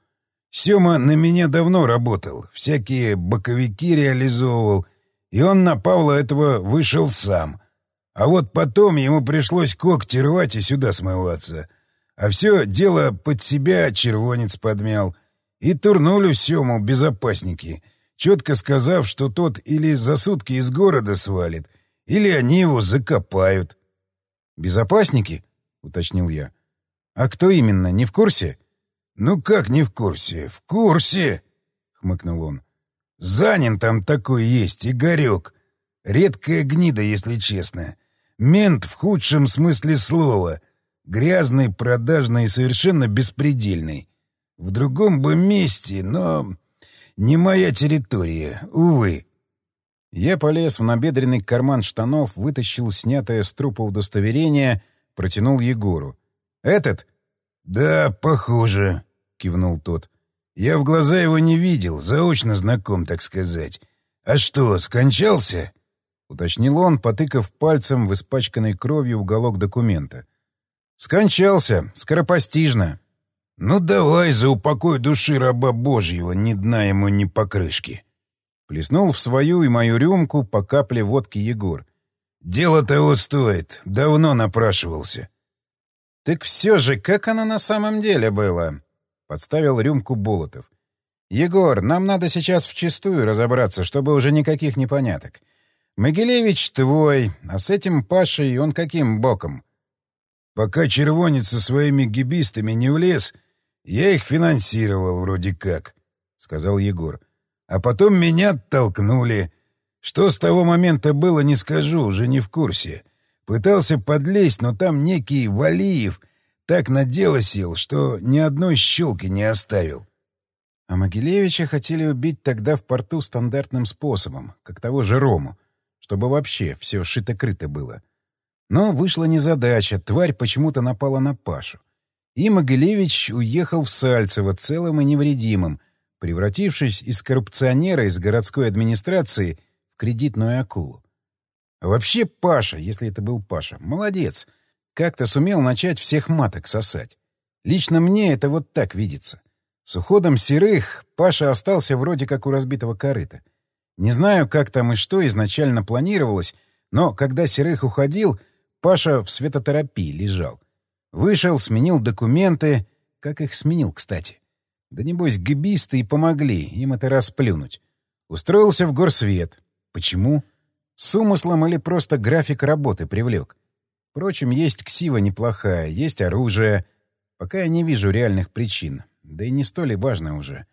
Сема на меня давно работал, всякие боковики реализовывал, и он на Павла этого вышел сам — а вот потом ему пришлось когти рвать и сюда смываться. А все дело под себя червонец подмял. И турнули Сему безопасники, четко сказав, что тот или за сутки из города свалит, или они его закопают. «Безопасники?» — уточнил я. «А кто именно, не в курсе?» «Ну как не в курсе? В курсе!» — хмыкнул он. «Занин там такой есть, Игорек. Редкая гнида, если честно. Мент в худшем смысле слова. Грязный, продажный и совершенно беспредельный. В другом бы месте, но... Не моя территория, увы. Я полез в набедренный карман штанов, вытащил снятое с трупа удостоверение, протянул Егору. «Этот?» «Да, похоже», — кивнул тот. «Я в глаза его не видел, заочно знаком, так сказать. А что, скончался?» — уточнил он, потыкав пальцем в испачканной кровью уголок документа. «Скончался. Скоропостижно». «Ну давай за упокой души раба Божьего, ни дна ему, ни покрышки». Плеснул в свою и мою рюмку по капле водки Егор. «Дело того стоит. Давно напрашивался». «Так все же, как оно на самом деле было?» — подставил рюмку Болотов. «Егор, нам надо сейчас вчистую разобраться, чтобы уже никаких непоняток. Могилевич твой, а с этим Пашей он каким боком?» «Пока червонец со своими гибистами не влез, я их финансировал вроде как», — сказал Егор. А потом меня толкнули. Что с того момента было, не скажу, уже не в курсе. Пытался подлезть, но там некий Валиев так на дело сел, что ни одной щелки не оставил. А Могилевича хотели убить тогда в порту стандартным способом, как того же Рому, чтобы вообще все шито-крыто было. Но вышла незадача, тварь почему-то напала на Пашу. И Могилевич уехал в Сальцево целым и невредимым, превратившись из коррупционера из городской администрации в кредитную акулу. А вообще Паша, если это был Паша, молодец. Как-то сумел начать всех маток сосать. Лично мне это вот так видится. С уходом серых Паша остался вроде как у разбитого корыта. Не знаю, как там и что изначально планировалось, но когда серых уходил, Паша в светотерапии лежал. Вышел, сменил документы. Как их сменил, кстати? Да небось, гибисты и помогли им это расплюнуть. Устроился в горсвет. Почему? С умыслом или просто график работы привлек? Впрочем, есть ксива неплохая, есть оружие. Пока я не вижу реальных причин. Да и не столь и важно уже.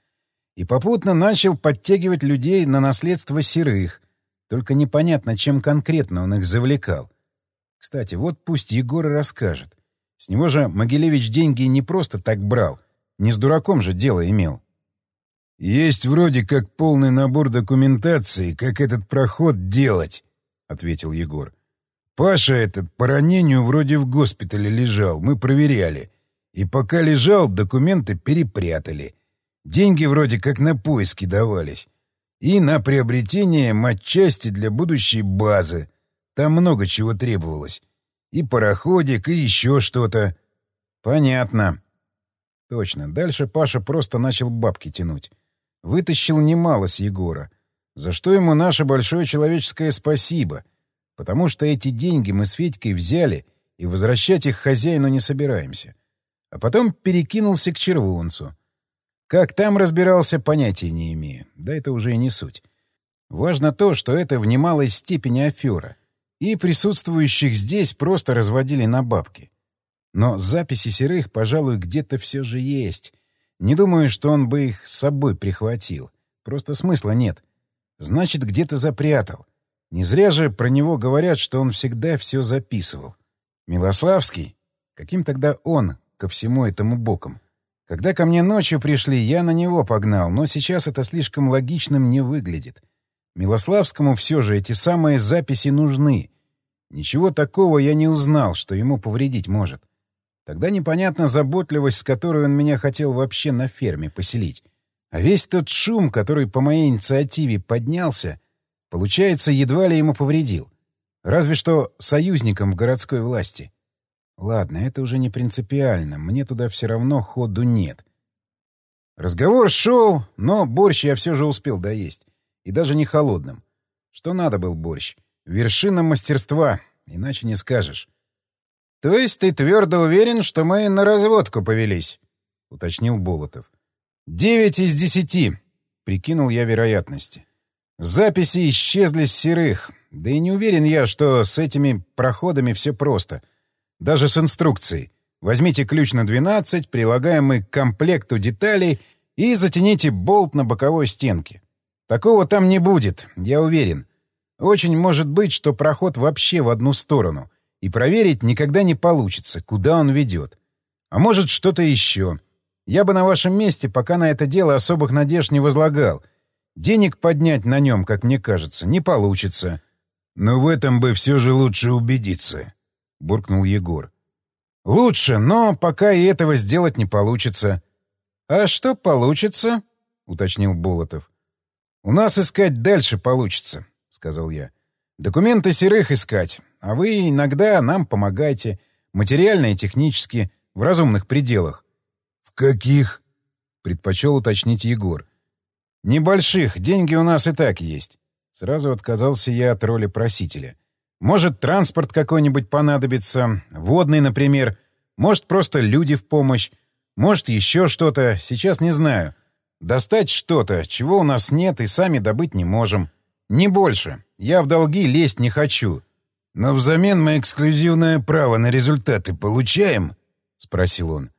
И попутно начал подтягивать людей на наследство серых. Только непонятно, чем конкретно он их завлекал. Кстати, вот пусть Егор расскажет. С него же Могилевич деньги не просто так брал. Не с дураком же дело имел. «Есть вроде как полный набор документации, как этот проход делать», — ответил Егор. «Паша этот по ранению вроде в госпитале лежал, мы проверяли. И пока лежал, документы перепрятали. Деньги вроде как на поиски давались. И на приобретение матчасти для будущей базы. Там много чего требовалось. И пароходик, и еще что-то». «Понятно», Точно. Дальше Паша просто начал бабки тянуть. Вытащил немало с Егора. За что ему наше большое человеческое спасибо. Потому что эти деньги мы с Федькой взяли и возвращать их хозяину не собираемся. А потом перекинулся к червонцу. Как там разбирался, понятия не имею. Да это уже и не суть. Важно то, что это в немалой степени афера. И присутствующих здесь просто разводили на бабки. Но записи серых, пожалуй, где-то все же есть. Не думаю, что он бы их с собой прихватил. Просто смысла нет. Значит, где-то запрятал. Не зря же про него говорят, что он всегда все записывал. Милославский? Каким тогда он ко всему этому боком? Когда ко мне ночью пришли, я на него погнал, но сейчас это слишком логичным не выглядит. Милославскому все же эти самые записи нужны. Ничего такого я не узнал, что ему повредить может. Тогда непонятна заботливость, с которой он меня хотел вообще на ферме поселить. А весь тот шум, который по моей инициативе поднялся, получается, едва ли ему повредил. Разве что союзникам в городской власти. Ладно, это уже не принципиально, мне туда все равно ходу нет. Разговор шел, но борщ я все же успел доесть. И даже не холодным. Что надо был борщ? Вершина мастерства, иначе не скажешь. «То есть ты твердо уверен, что мы на разводку повелись?» — уточнил Болотов. «Девять из десяти», — прикинул я вероятности. «Записи исчезли с серых. Да и не уверен я, что с этими проходами все просто. Даже с инструкцией. Возьмите ключ на 12, прилагаемый к комплекту деталей и затяните болт на боковой стенке. Такого там не будет, я уверен. Очень может быть, что проход вообще в одну сторону — и проверить никогда не получится, куда он ведет. А может, что-то еще. Я бы на вашем месте пока на это дело особых надежд не возлагал. Денег поднять на нем, как мне кажется, не получится. Но в этом бы все же лучше убедиться, — буркнул Егор. Лучше, но пока и этого сделать не получится. А что получится? — уточнил Болотов. У нас искать дальше получится, — сказал я. Документы серых искать, а вы иногда нам помогайте, материально и технически, в разумных пределах. — В каких? — предпочел уточнить Егор. — Небольших, деньги у нас и так есть. Сразу отказался я от роли просителя. Может, транспорт какой-нибудь понадобится, водный, например, может, просто люди в помощь, может, еще что-то, сейчас не знаю. Достать что-то, чего у нас нет и сами добыть не можем. Не больше. Я в долги лезть не хочу. Но взамен мы эксклюзивное право на результаты получаем? — спросил он.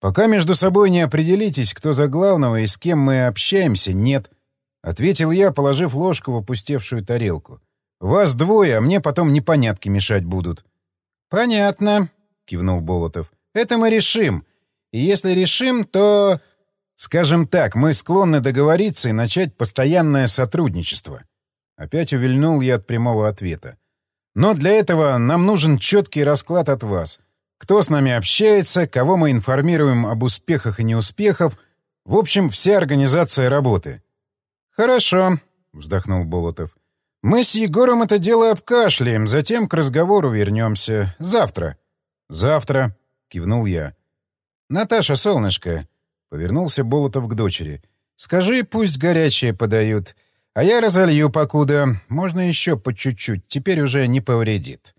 «Пока между собой не определитесь, кто за главного и с кем мы общаемся, нет», — ответил я, положив ложку в опустевшую тарелку. «Вас двое, а мне потом непонятки мешать будут». «Понятно», — кивнул Болотов. «Это мы решим. И если решим, то...» «Скажем так, мы склонны договориться и начать постоянное сотрудничество». Опять увильнул я от прямого ответа. «Но для этого нам нужен четкий расклад от вас. Кто с нами общается, кого мы информируем об успехах и неуспехах. В общем, вся организация работы». «Хорошо», — вздохнул Болотов. «Мы с Егором это дело обкашляем, затем к разговору вернемся. Завтра». «Завтра», — кивнул я. «Наташа, солнышко», — повернулся Болотов к дочери. «Скажи, пусть горячее подают, а я разолью покуда. Можно еще по чуть-чуть, теперь уже не повредит».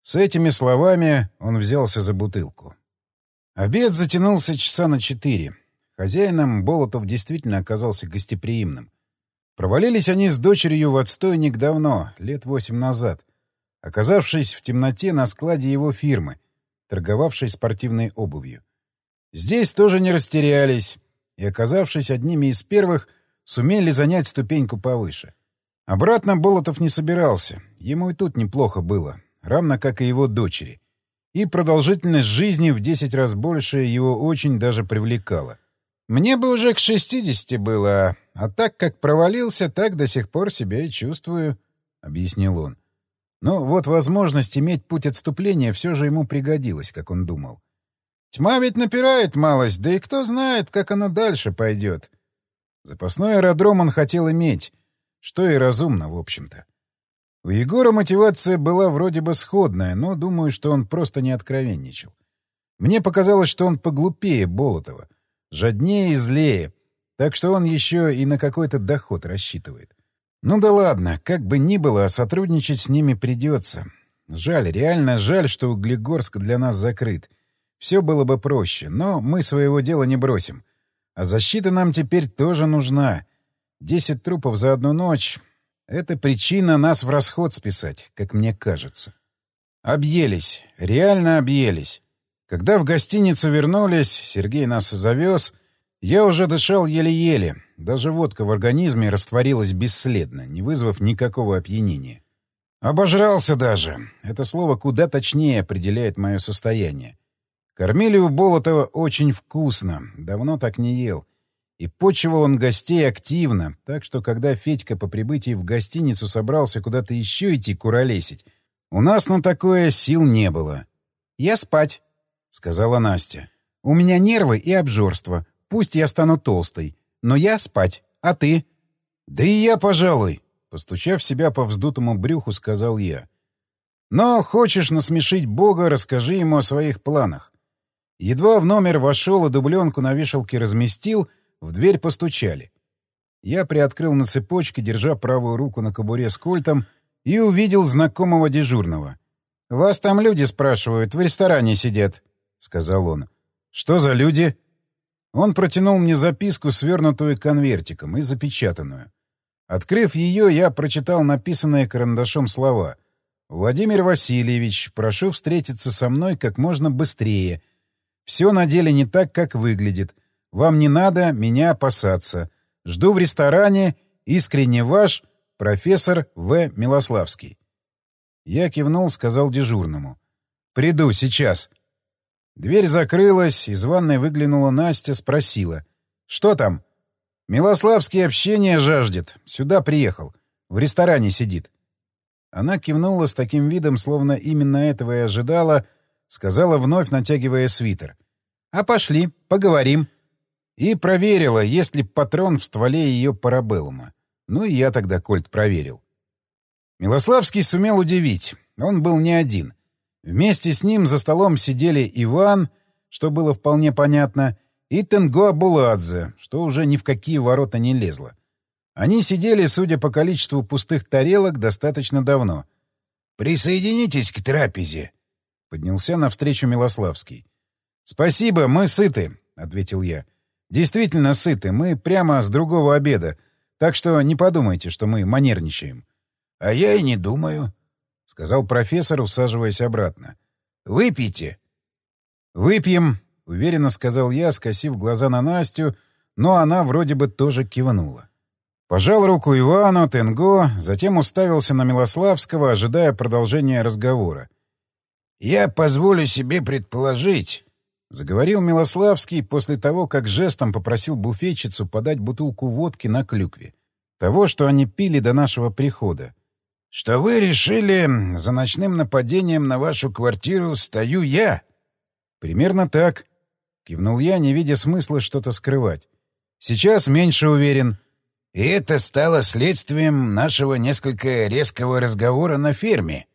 С этими словами он взялся за бутылку. Обед затянулся часа на четыре. Хозяином Болотов действительно оказался гостеприимным. Провалились они с дочерью в отстойник давно, лет восемь назад, оказавшись в темноте на складе его фирмы, торговавшей спортивной обувью. Здесь тоже не растерялись и, оказавшись одними из первых, сумели занять ступеньку повыше. Обратно Болотов не собирался, ему и тут неплохо было, равно как и его дочери. И продолжительность жизни в десять раз больше его очень даже привлекала. Мне бы уже к шестидесяти было, а так как провалился, так до сих пор себя и чувствую, — объяснил он. Но вот возможность иметь путь отступления все же ему пригодилась, как он думал. Тьма ведь напирает малость, да и кто знает, как оно дальше пойдет. Запасной аэродром он хотел иметь, что и разумно, в общем-то. У Егора мотивация была вроде бы сходная, но думаю, что он просто не откровенничал. Мне показалось, что он поглупее Болотова, жаднее и злее, так что он еще и на какой-то доход рассчитывает. Ну да ладно, как бы ни было, а сотрудничать с ними придется. Жаль, реально жаль, что Углегорск для нас закрыт — все было бы проще, но мы своего дела не бросим. А защита нам теперь тоже нужна. Десять трупов за одну ночь — это причина нас в расход списать, как мне кажется. Объелись, реально объелись. Когда в гостиницу вернулись, Сергей нас завез, я уже дышал еле-еле, даже водка в организме растворилась бесследно, не вызвав никакого опьянения. Обожрался даже. Это слово куда точнее определяет мое состояние. Кормили у Болотова очень вкусно, давно так не ел. И почивал он гостей активно, так что когда Федька по прибытии в гостиницу собрался куда-то еще идти куролесить, у нас на такое сил не было. «Я спать», — сказала Настя. «У меня нервы и обжорство. Пусть я стану толстой. Но я спать. А ты?» «Да и я, пожалуй», — постучав себя по вздутому брюху, сказал я. «Но хочешь насмешить Бога, расскажи ему о своих планах. Едва в номер вошел и дубленку на вешалке разместил, в дверь постучали. Я приоткрыл на цепочке, держа правую руку на кобуре с кольтом, и увидел знакомого дежурного. «Вас там люди спрашивают, в ресторане сидят», — сказал он. «Что за люди?» Он протянул мне записку, свернутую конвертиком и запечатанную. Открыв ее, я прочитал написанные карандашом слова. «Владимир Васильевич, прошу встретиться со мной как можно быстрее», все на деле не так, как выглядит. Вам не надо меня опасаться. Жду в ресторане. Искренне ваш, профессор В. Милославский. Я кивнул, сказал дежурному. «Приду сейчас». Дверь закрылась, из ванной выглянула Настя, спросила. «Что там?» Милославский общение жаждет. Сюда приехал. В ресторане сидит. Она кивнула с таким видом, словно именно этого и ожидала, сказала, вновь натягивая свитер. «А пошли, поговорим». И проверила, есть ли патрон в стволе ее парабеллума. Ну и я тогда кольт проверил. Милославский сумел удивить. Он был не один. Вместе с ним за столом сидели Иван, что было вполне понятно, и Тенго Абуладзе, что уже ни в какие ворота не лезло. Они сидели, судя по количеству пустых тарелок, достаточно давно. «Присоединитесь к трапезе», — поднялся навстречу Милославский. «Спасибо, мы сыты», — ответил я. «Действительно сыты, мы прямо с другого обеда, так что не подумайте, что мы манерничаем». «А я и не думаю», — сказал профессор, усаживаясь обратно. «Выпейте». «Выпьем», — уверенно сказал я, скосив глаза на Настю, но она вроде бы тоже кивнула. Пожал руку Ивану, Тенго, затем уставился на Милославского, ожидая продолжения разговора. «Я позволю себе предположить», — заговорил Милославский после того, как жестом попросил буфетчицу подать бутылку водки на клюкве. Того, что они пили до нашего прихода. «Что вы решили, за ночным нападением на вашу квартиру стою я?» «Примерно так», — кивнул я, не видя смысла что-то скрывать. «Сейчас меньше уверен». «И это стало следствием нашего несколько резкого разговора на ферме?» —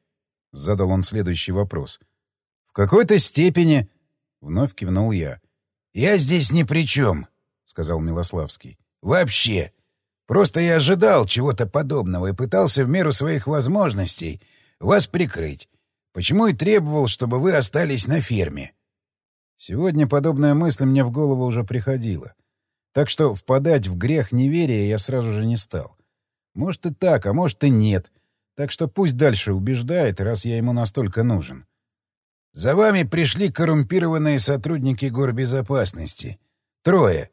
задал он следующий вопрос. «В какой-то степени...» — вновь кивнул я. «Я здесь ни при чем», — сказал Милославский. «Вообще. Просто я ожидал чего-то подобного и пытался в меру своих возможностей вас прикрыть. Почему и требовал, чтобы вы остались на ферме?» Сегодня подобная мысль мне в голову уже приходила. Так что впадать в грех неверия я сразу же не стал. Может и так, а может и нет. Так что пусть дальше убеждает, раз я ему настолько нужен. За вами пришли коррумпированные сотрудники горбезопасности. Трое.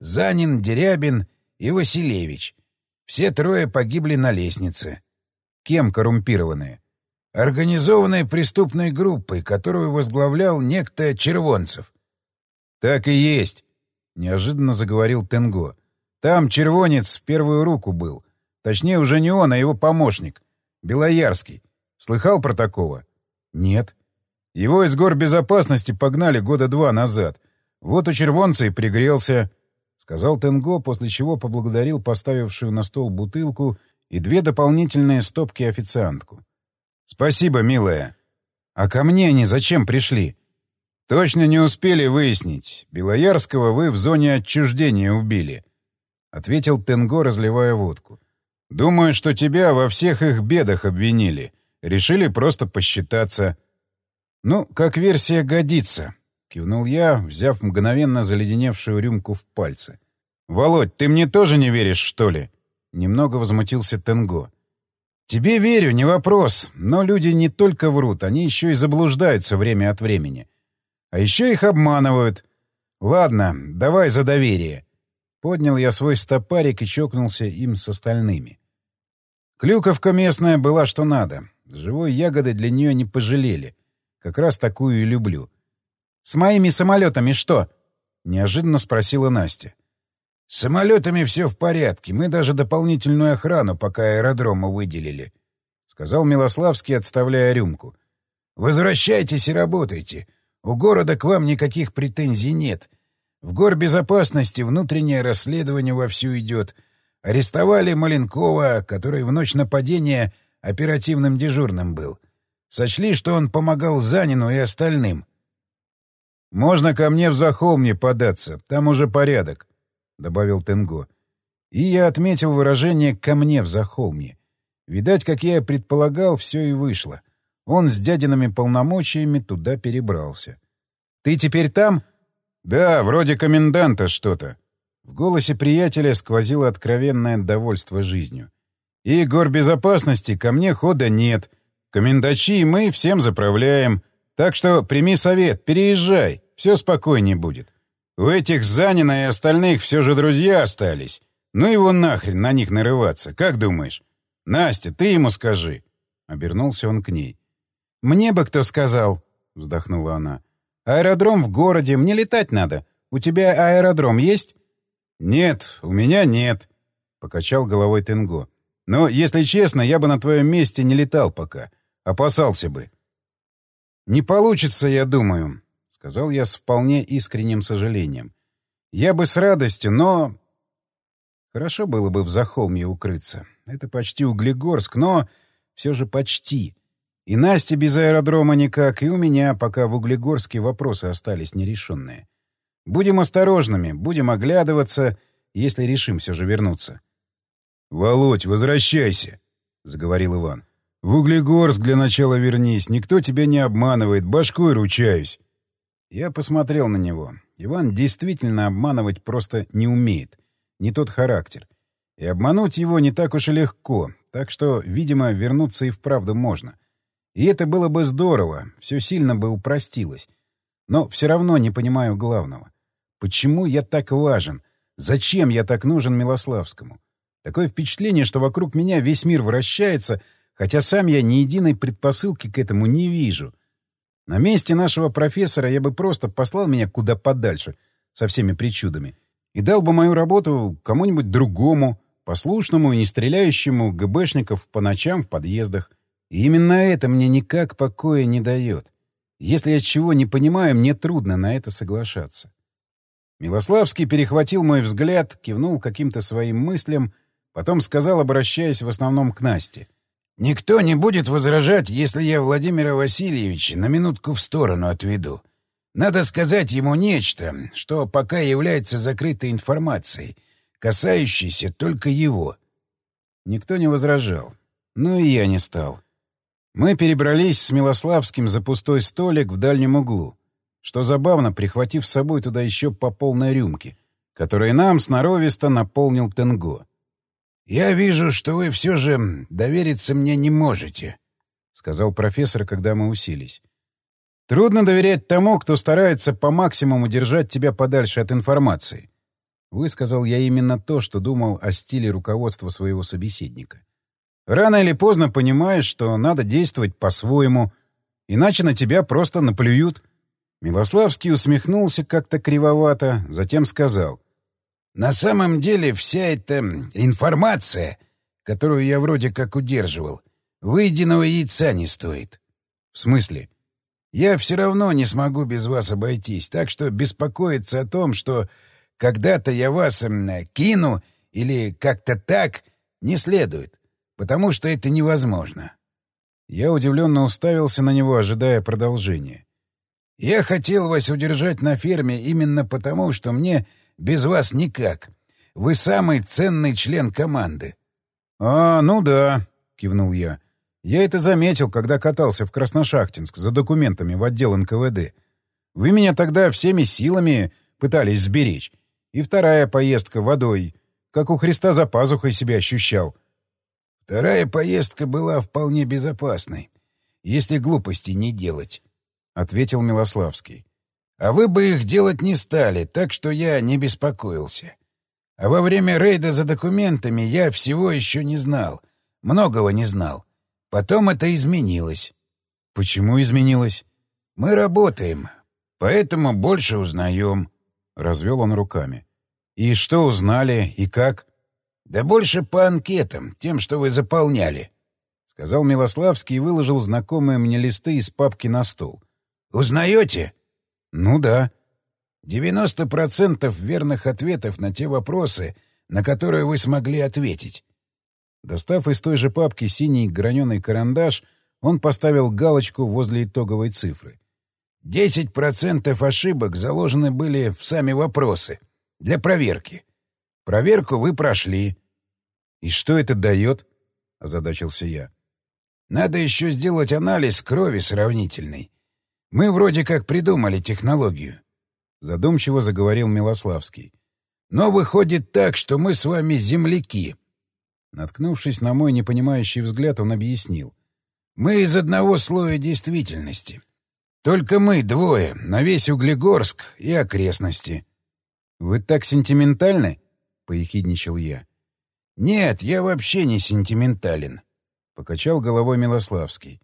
Занин, Дерябин и Василевич. Все трое погибли на лестнице. Кем коррумпированные? организованной преступной группой, которую возглавлял некто Червонцев. — Так и есть, — неожиданно заговорил Тенго. — Там червонец в первую руку был. Точнее, уже не он, а его помощник. Белоярский. Слыхал про такого? — Нет. Его из гор безопасности погнали года два назад. Вот у червонца и пригрелся, — сказал Тенго, после чего поблагодарил поставившую на стол бутылку и две дополнительные стопки официантку. «Спасибо, милая. А ко мне они зачем пришли?» «Точно не успели выяснить. Белоярского вы в зоне отчуждения убили», — ответил Тенго, разливая водку. «Думаю, что тебя во всех их бедах обвинили. Решили просто посчитаться». «Ну, как версия годится», — кивнул я, взяв мгновенно заледеневшую рюмку в пальцы. «Володь, ты мне тоже не веришь, что ли?» Немного возмутился Тенго. Тебе верю, не вопрос, но люди не только врут, они еще и заблуждаются время от времени. А еще их обманывают. Ладно, давай за доверие. Поднял я свой стопарик и чокнулся им с остальными. Клюковка местная была что надо. Живой ягоды для нее не пожалели. Как раз такую и люблю. «С моими самолетами что?» — неожиданно спросила Настя. С самолетами все в порядке. Мы даже дополнительную охрану пока аэродрома выделили, — сказал Милославский, отставляя рюмку. — Возвращайтесь и работайте. У города к вам никаких претензий нет. В горбезопасности внутреннее расследование вовсю идет. Арестовали Маленкова, который в ночь нападения оперативным дежурным был. Сочли, что он помогал Занину и остальным. — Можно ко мне в Захолмье податься, там уже порядок добавил Тенго. И я отметил выражение «ко мне в Захолме». Видать, как я и предполагал, все и вышло. Он с дядиными полномочиями туда перебрался. «Ты теперь там?» «Да, вроде коменданта что-то». В голосе приятеля сквозило откровенное довольство жизнью. «И горбезопасности ко мне хода нет. Комендачи мы всем заправляем. Так что прими совет, переезжай, все спокойнее будет. У этих Занина и остальных все же друзья остались. Ну его нахрен на них нарываться, как думаешь? Настя, ты ему скажи. Обернулся он к ней. «Мне бы кто сказал», — вздохнула она. «Аэродром в городе, мне летать надо. У тебя аэродром есть?» «Нет, у меня нет», — покачал головой Тенго. «Но, если честно, я бы на твоем месте не летал пока. Опасался бы». «Не получится, я думаю», — сказал я с вполне искренним сожалением. «Я бы с радостью, но...» Хорошо было бы в Захолмье укрыться. Это почти Углегорск, но все же почти. И Настя без аэродрома никак, и у меня пока в Углегорске вопросы остались нерешенные. Будем осторожными, будем оглядываться, если решим все же вернуться. — Володь, возвращайся, — заговорил Иван. — В Углегорск для начала вернись, никто тебя не обманывает, башкой ручаюсь. Я посмотрел на него. Иван действительно обманывать просто не умеет. Не тот характер. И обмануть его не так уж и легко, так что, видимо, вернуться и вправду можно. И это было бы здорово, все сильно бы упростилось. Но все равно не понимаю главного. Почему я так важен? Зачем я так нужен Милославскому? Такое впечатление, что вокруг меня весь мир вращается, хотя сам я ни единой предпосылки к этому не вижу. На месте нашего профессора я бы просто послал меня куда подальше, со всеми причудами, и дал бы мою работу кому-нибудь другому, послушному и не стреляющему ГБшников по ночам в подъездах. И именно это мне никак покоя не дает. Если я чего не понимаю, мне трудно на это соглашаться. Милославский перехватил мой взгляд, кивнул каким-то своим мыслям, потом сказал, обращаясь в основном к Насте. «Никто не будет возражать, если я Владимира Васильевича на минутку в сторону отведу. Надо сказать ему нечто, что пока является закрытой информацией, касающейся только его». Никто не возражал. Ну и я не стал. Мы перебрались с Милославским за пустой столик в дальнем углу. Что забавно, прихватив с собой туда еще по полной рюмке, которой нам сноровисто наполнил Тенго. «Я вижу, что вы все же довериться мне не можете», — сказал профессор, когда мы уселись. «Трудно доверять тому, кто старается по максимуму держать тебя подальше от информации», — высказал я именно то, что думал о стиле руководства своего собеседника. «Рано или поздно понимаешь, что надо действовать по-своему, иначе на тебя просто наплюют». Милославский усмехнулся как-то кривовато, затем сказал. «На самом деле вся эта информация, которую я вроде как удерживал, выеденного яйца не стоит». «В смысле?» «Я все равно не смогу без вас обойтись, так что беспокоиться о том, что когда-то я вас кину или как-то так, не следует, потому что это невозможно». Я удивленно уставился на него, ожидая продолжения. Я хотел вас удержать на ферме именно потому, что мне без вас никак. Вы самый ценный член команды. — А, ну да, — кивнул я. Я это заметил, когда катался в Красношахтинск за документами в отдел НКВД. Вы меня тогда всеми силами пытались сберечь. И вторая поездка водой, как у Христа за пазухой себя ощущал. Вторая поездка была вполне безопасной, если глупости не делать. — ответил Милославский. «А вы бы их делать не стали, так что я не беспокоился. А во время рейда за документами я всего еще не знал. Многого не знал. Потом это изменилось». «Почему изменилось?» «Мы работаем, поэтому больше узнаем», — развел он руками. «И что узнали, и как?» «Да больше по анкетам, тем, что вы заполняли», — сказал Милославский и выложил знакомые мне листы из папки на стол. Узнаете? Ну да. 90% верных ответов на те вопросы, на которые вы смогли ответить. Достав из той же папки синий граненый карандаш, он поставил галочку возле итоговой цифры. 10% ошибок заложены были в сами вопросы. Для проверки. Проверку вы прошли. — И что это дает? — озадачился я. — Надо еще сделать анализ крови сравнительный. Мы вроде как придумали технологию. Задумчиво заговорил Милославский. Но выходит так, что мы с вами земляки. Наткнувшись на мой непонимающий взгляд, он объяснил. Мы из одного слоя действительности. Только мы двое, на весь Углегорск и окрестности. — Вы так сентиментальны? — поехидничал я. — Нет, я вообще не сентиментален, — покачал головой Милославский.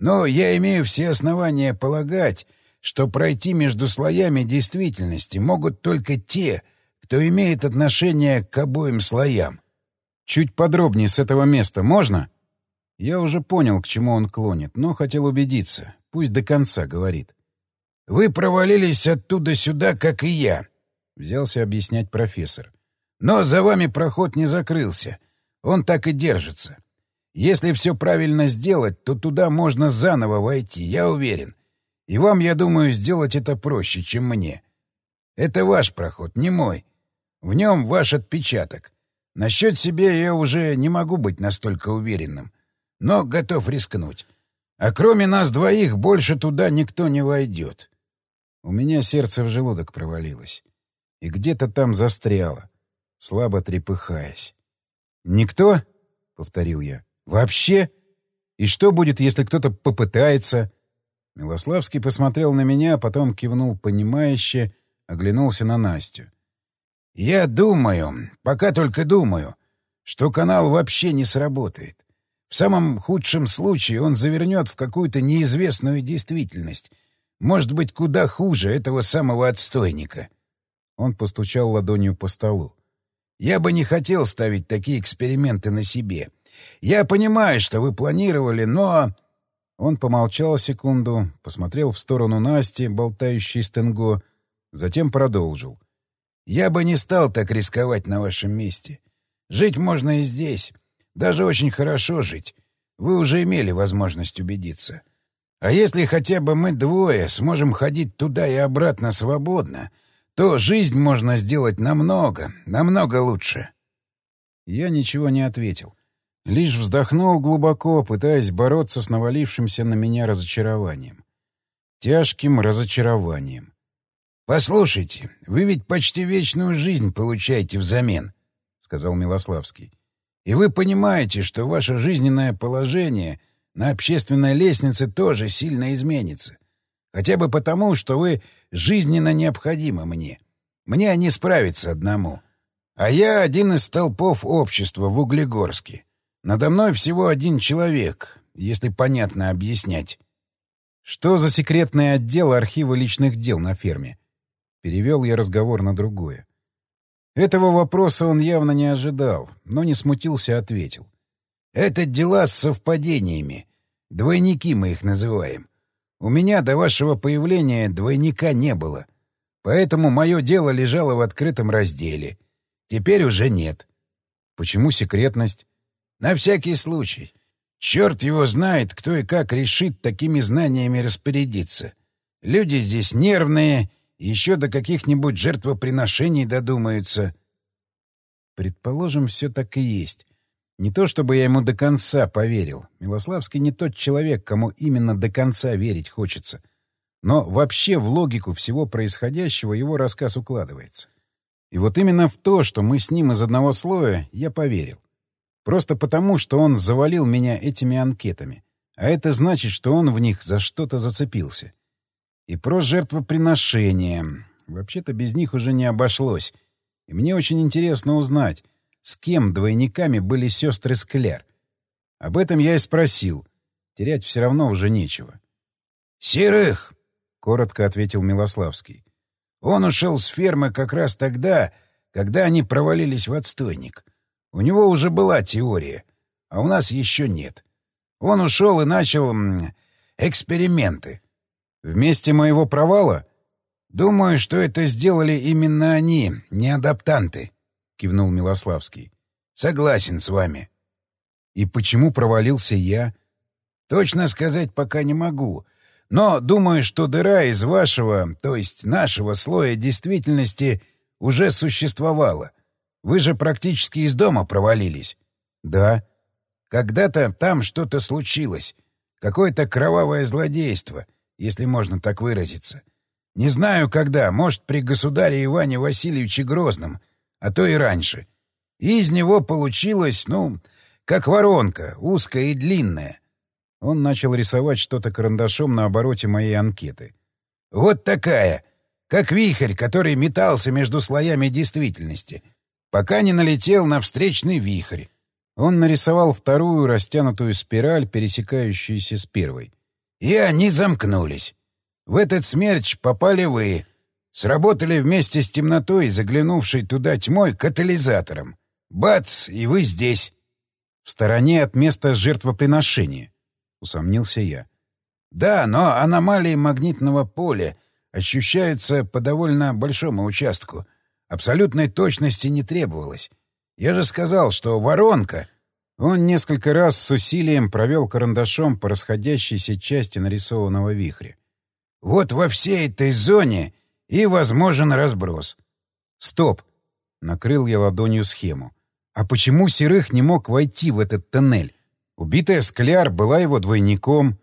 Но я имею все основания полагать, что пройти между слоями действительности могут только те, что имеет отношение к обоим слоям. Чуть подробнее с этого места можно? Я уже понял, к чему он клонит, но хотел убедиться. Пусть до конца говорит. «Вы провалились оттуда сюда, как и я», — взялся объяснять профессор. «Но за вами проход не закрылся. Он так и держится. Если все правильно сделать, то туда можно заново войти, я уверен. И вам, я думаю, сделать это проще, чем мне. Это ваш проход, не мой. В нем ваш отпечаток. Насчет себя я уже не могу быть настолько уверенным, но готов рискнуть. А кроме нас двоих больше туда никто не войдет. У меня сердце в желудок провалилось. И где-то там застряло, слабо трепыхаясь. «Никто?» — повторил я. «Вообще? И что будет, если кто-то попытается?» Милославский посмотрел на меня, а потом кивнул понимающе, оглянулся на Настю. «Я думаю, пока только думаю, что канал вообще не сработает. В самом худшем случае он завернет в какую-то неизвестную действительность. Может быть, куда хуже этого самого отстойника». Он постучал ладонью по столу. «Я бы не хотел ставить такие эксперименты на себе. Я понимаю, что вы планировали, но...» Он помолчал секунду, посмотрел в сторону Насти, болтающей с Тенго, затем продолжил. «Я бы не стал так рисковать на вашем месте. Жить можно и здесь. Даже очень хорошо жить. Вы уже имели возможность убедиться. А если хотя бы мы двое сможем ходить туда и обратно свободно, то жизнь можно сделать намного, намного лучше». Я ничего не ответил. Лишь вздохнул глубоко, пытаясь бороться с навалившимся на меня разочарованием. Тяжким разочарованием. «Послушайте, вы ведь почти вечную жизнь получаете взамен», — сказал Милославский. «И вы понимаете, что ваше жизненное положение на общественной лестнице тоже сильно изменится. Хотя бы потому, что вы жизненно необходимы мне. Мне не справиться одному. А я один из столпов общества в Углегорске. Надо мной всего один человек, если понятно объяснять. Что за секретный отдел архива личных дел на ферме? Перевел я разговор на другое. Этого вопроса он явно не ожидал, но не смутился, ответил. «Это дела с совпадениями. Двойники мы их называем. У меня до вашего появления двойника не было. Поэтому мое дело лежало в открытом разделе. Теперь уже нет». «Почему секретность?» На всякий случай. Черт его знает, кто и как решит такими знаниями распорядиться. Люди здесь нервные, еще до каких-нибудь жертвоприношений додумаются. Предположим, все так и есть. Не то чтобы я ему до конца поверил. Милославский не тот человек, кому именно до конца верить хочется. Но вообще в логику всего происходящего его рассказ укладывается. И вот именно в то, что мы с ним из одного слоя, я поверил. Просто потому, что он завалил меня этими анкетами. А это значит, что он в них за что-то зацепился. И про жертвоприношение. Вообще-то без них уже не обошлось. И мне очень интересно узнать, с кем двойниками были сестры Скляр. Об этом я и спросил. Терять все равно уже нечего. «Серых!» — коротко ответил Милославский. «Он ушел с фермы как раз тогда, когда они провалились в отстойник. У него уже была теория, а у нас еще нет. Он ушел и начал эксперименты. Вместе моего провала? Думаю, что это сделали именно они, не адаптанты, кивнул Милославский. Согласен с вами. И почему провалился я? Точно сказать пока не могу. Но думаю, что дыра из вашего, то есть нашего слоя действительности уже существовала. Вы же практически из дома провалились. Да. Когда-то там что-то случилось. Какое-то кровавое злодейство, если можно так выразиться. Не знаю, когда, может, при государе Иване Васильевиче Грозном, а то и раньше. И из него получилось, ну, как воронка, узкая и длинная. Он начал рисовать что-то карандашом на обороте моей анкеты. Вот такая, как вихрь, который метался между слоями действительности — пока не налетел на встречный вихрь. Он нарисовал вторую растянутую спираль, пересекающуюся с первой. И они замкнулись. В этот смерч попали вы. Сработали вместе с темнотой, заглянувшей туда тьмой, катализатором. Бац, и вы здесь. В стороне от места жертвоприношения, — усомнился я. Да, но аномалии магнитного поля ощущаются по довольно большому участку. Абсолютной точности не требовалось. Я же сказал, что воронка... Он несколько раз с усилием провел карандашом по расходящейся части нарисованного вихря. Вот во всей этой зоне и возможен разброс. Стоп! Накрыл я ладонью схему. А почему Серых не мог войти в этот тоннель? Убитая Скляр была его двойником.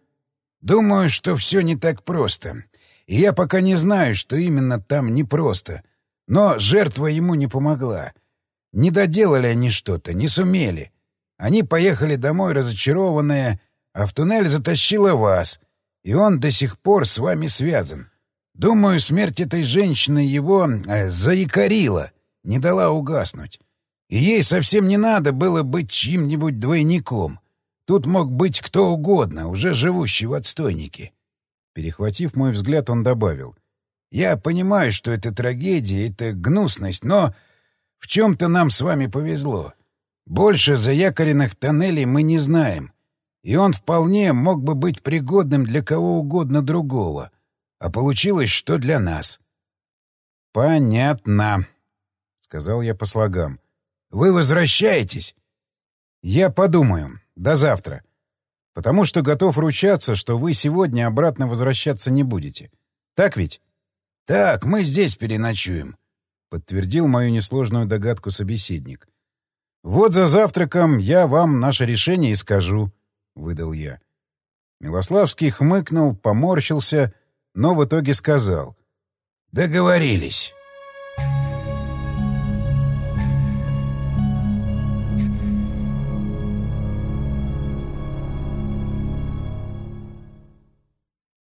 Думаю, что все не так просто. И я пока не знаю, что именно там непросто. Но жертва ему не помогла. Не доделали они что-то, не сумели. Они поехали домой разочарованные, а в туннель затащила вас, и он до сих пор с вами связан. Думаю, смерть этой женщины его э, заикарила, не дала угаснуть. И ей совсем не надо было быть чьим-нибудь двойником. Тут мог быть кто угодно, уже живущий в отстойнике. Перехватив мой взгляд, он добавил. «Я понимаю, что это трагедия, это гнусность, но в чем-то нам с вами повезло. Больше заякоренных тоннелей мы не знаем, и он вполне мог бы быть пригодным для кого угодно другого. А получилось, что для нас». «Понятно», — сказал я по слогам. «Вы возвращаетесь?» «Я подумаю. До завтра. Потому что готов ручаться, что вы сегодня обратно возвращаться не будете. Так ведь?» «Так, мы здесь переночуем», — подтвердил мою несложную догадку собеседник. «Вот за завтраком я вам наше решение и скажу», — выдал я. Милославский хмыкнул, поморщился, но в итоге сказал. «Договорились».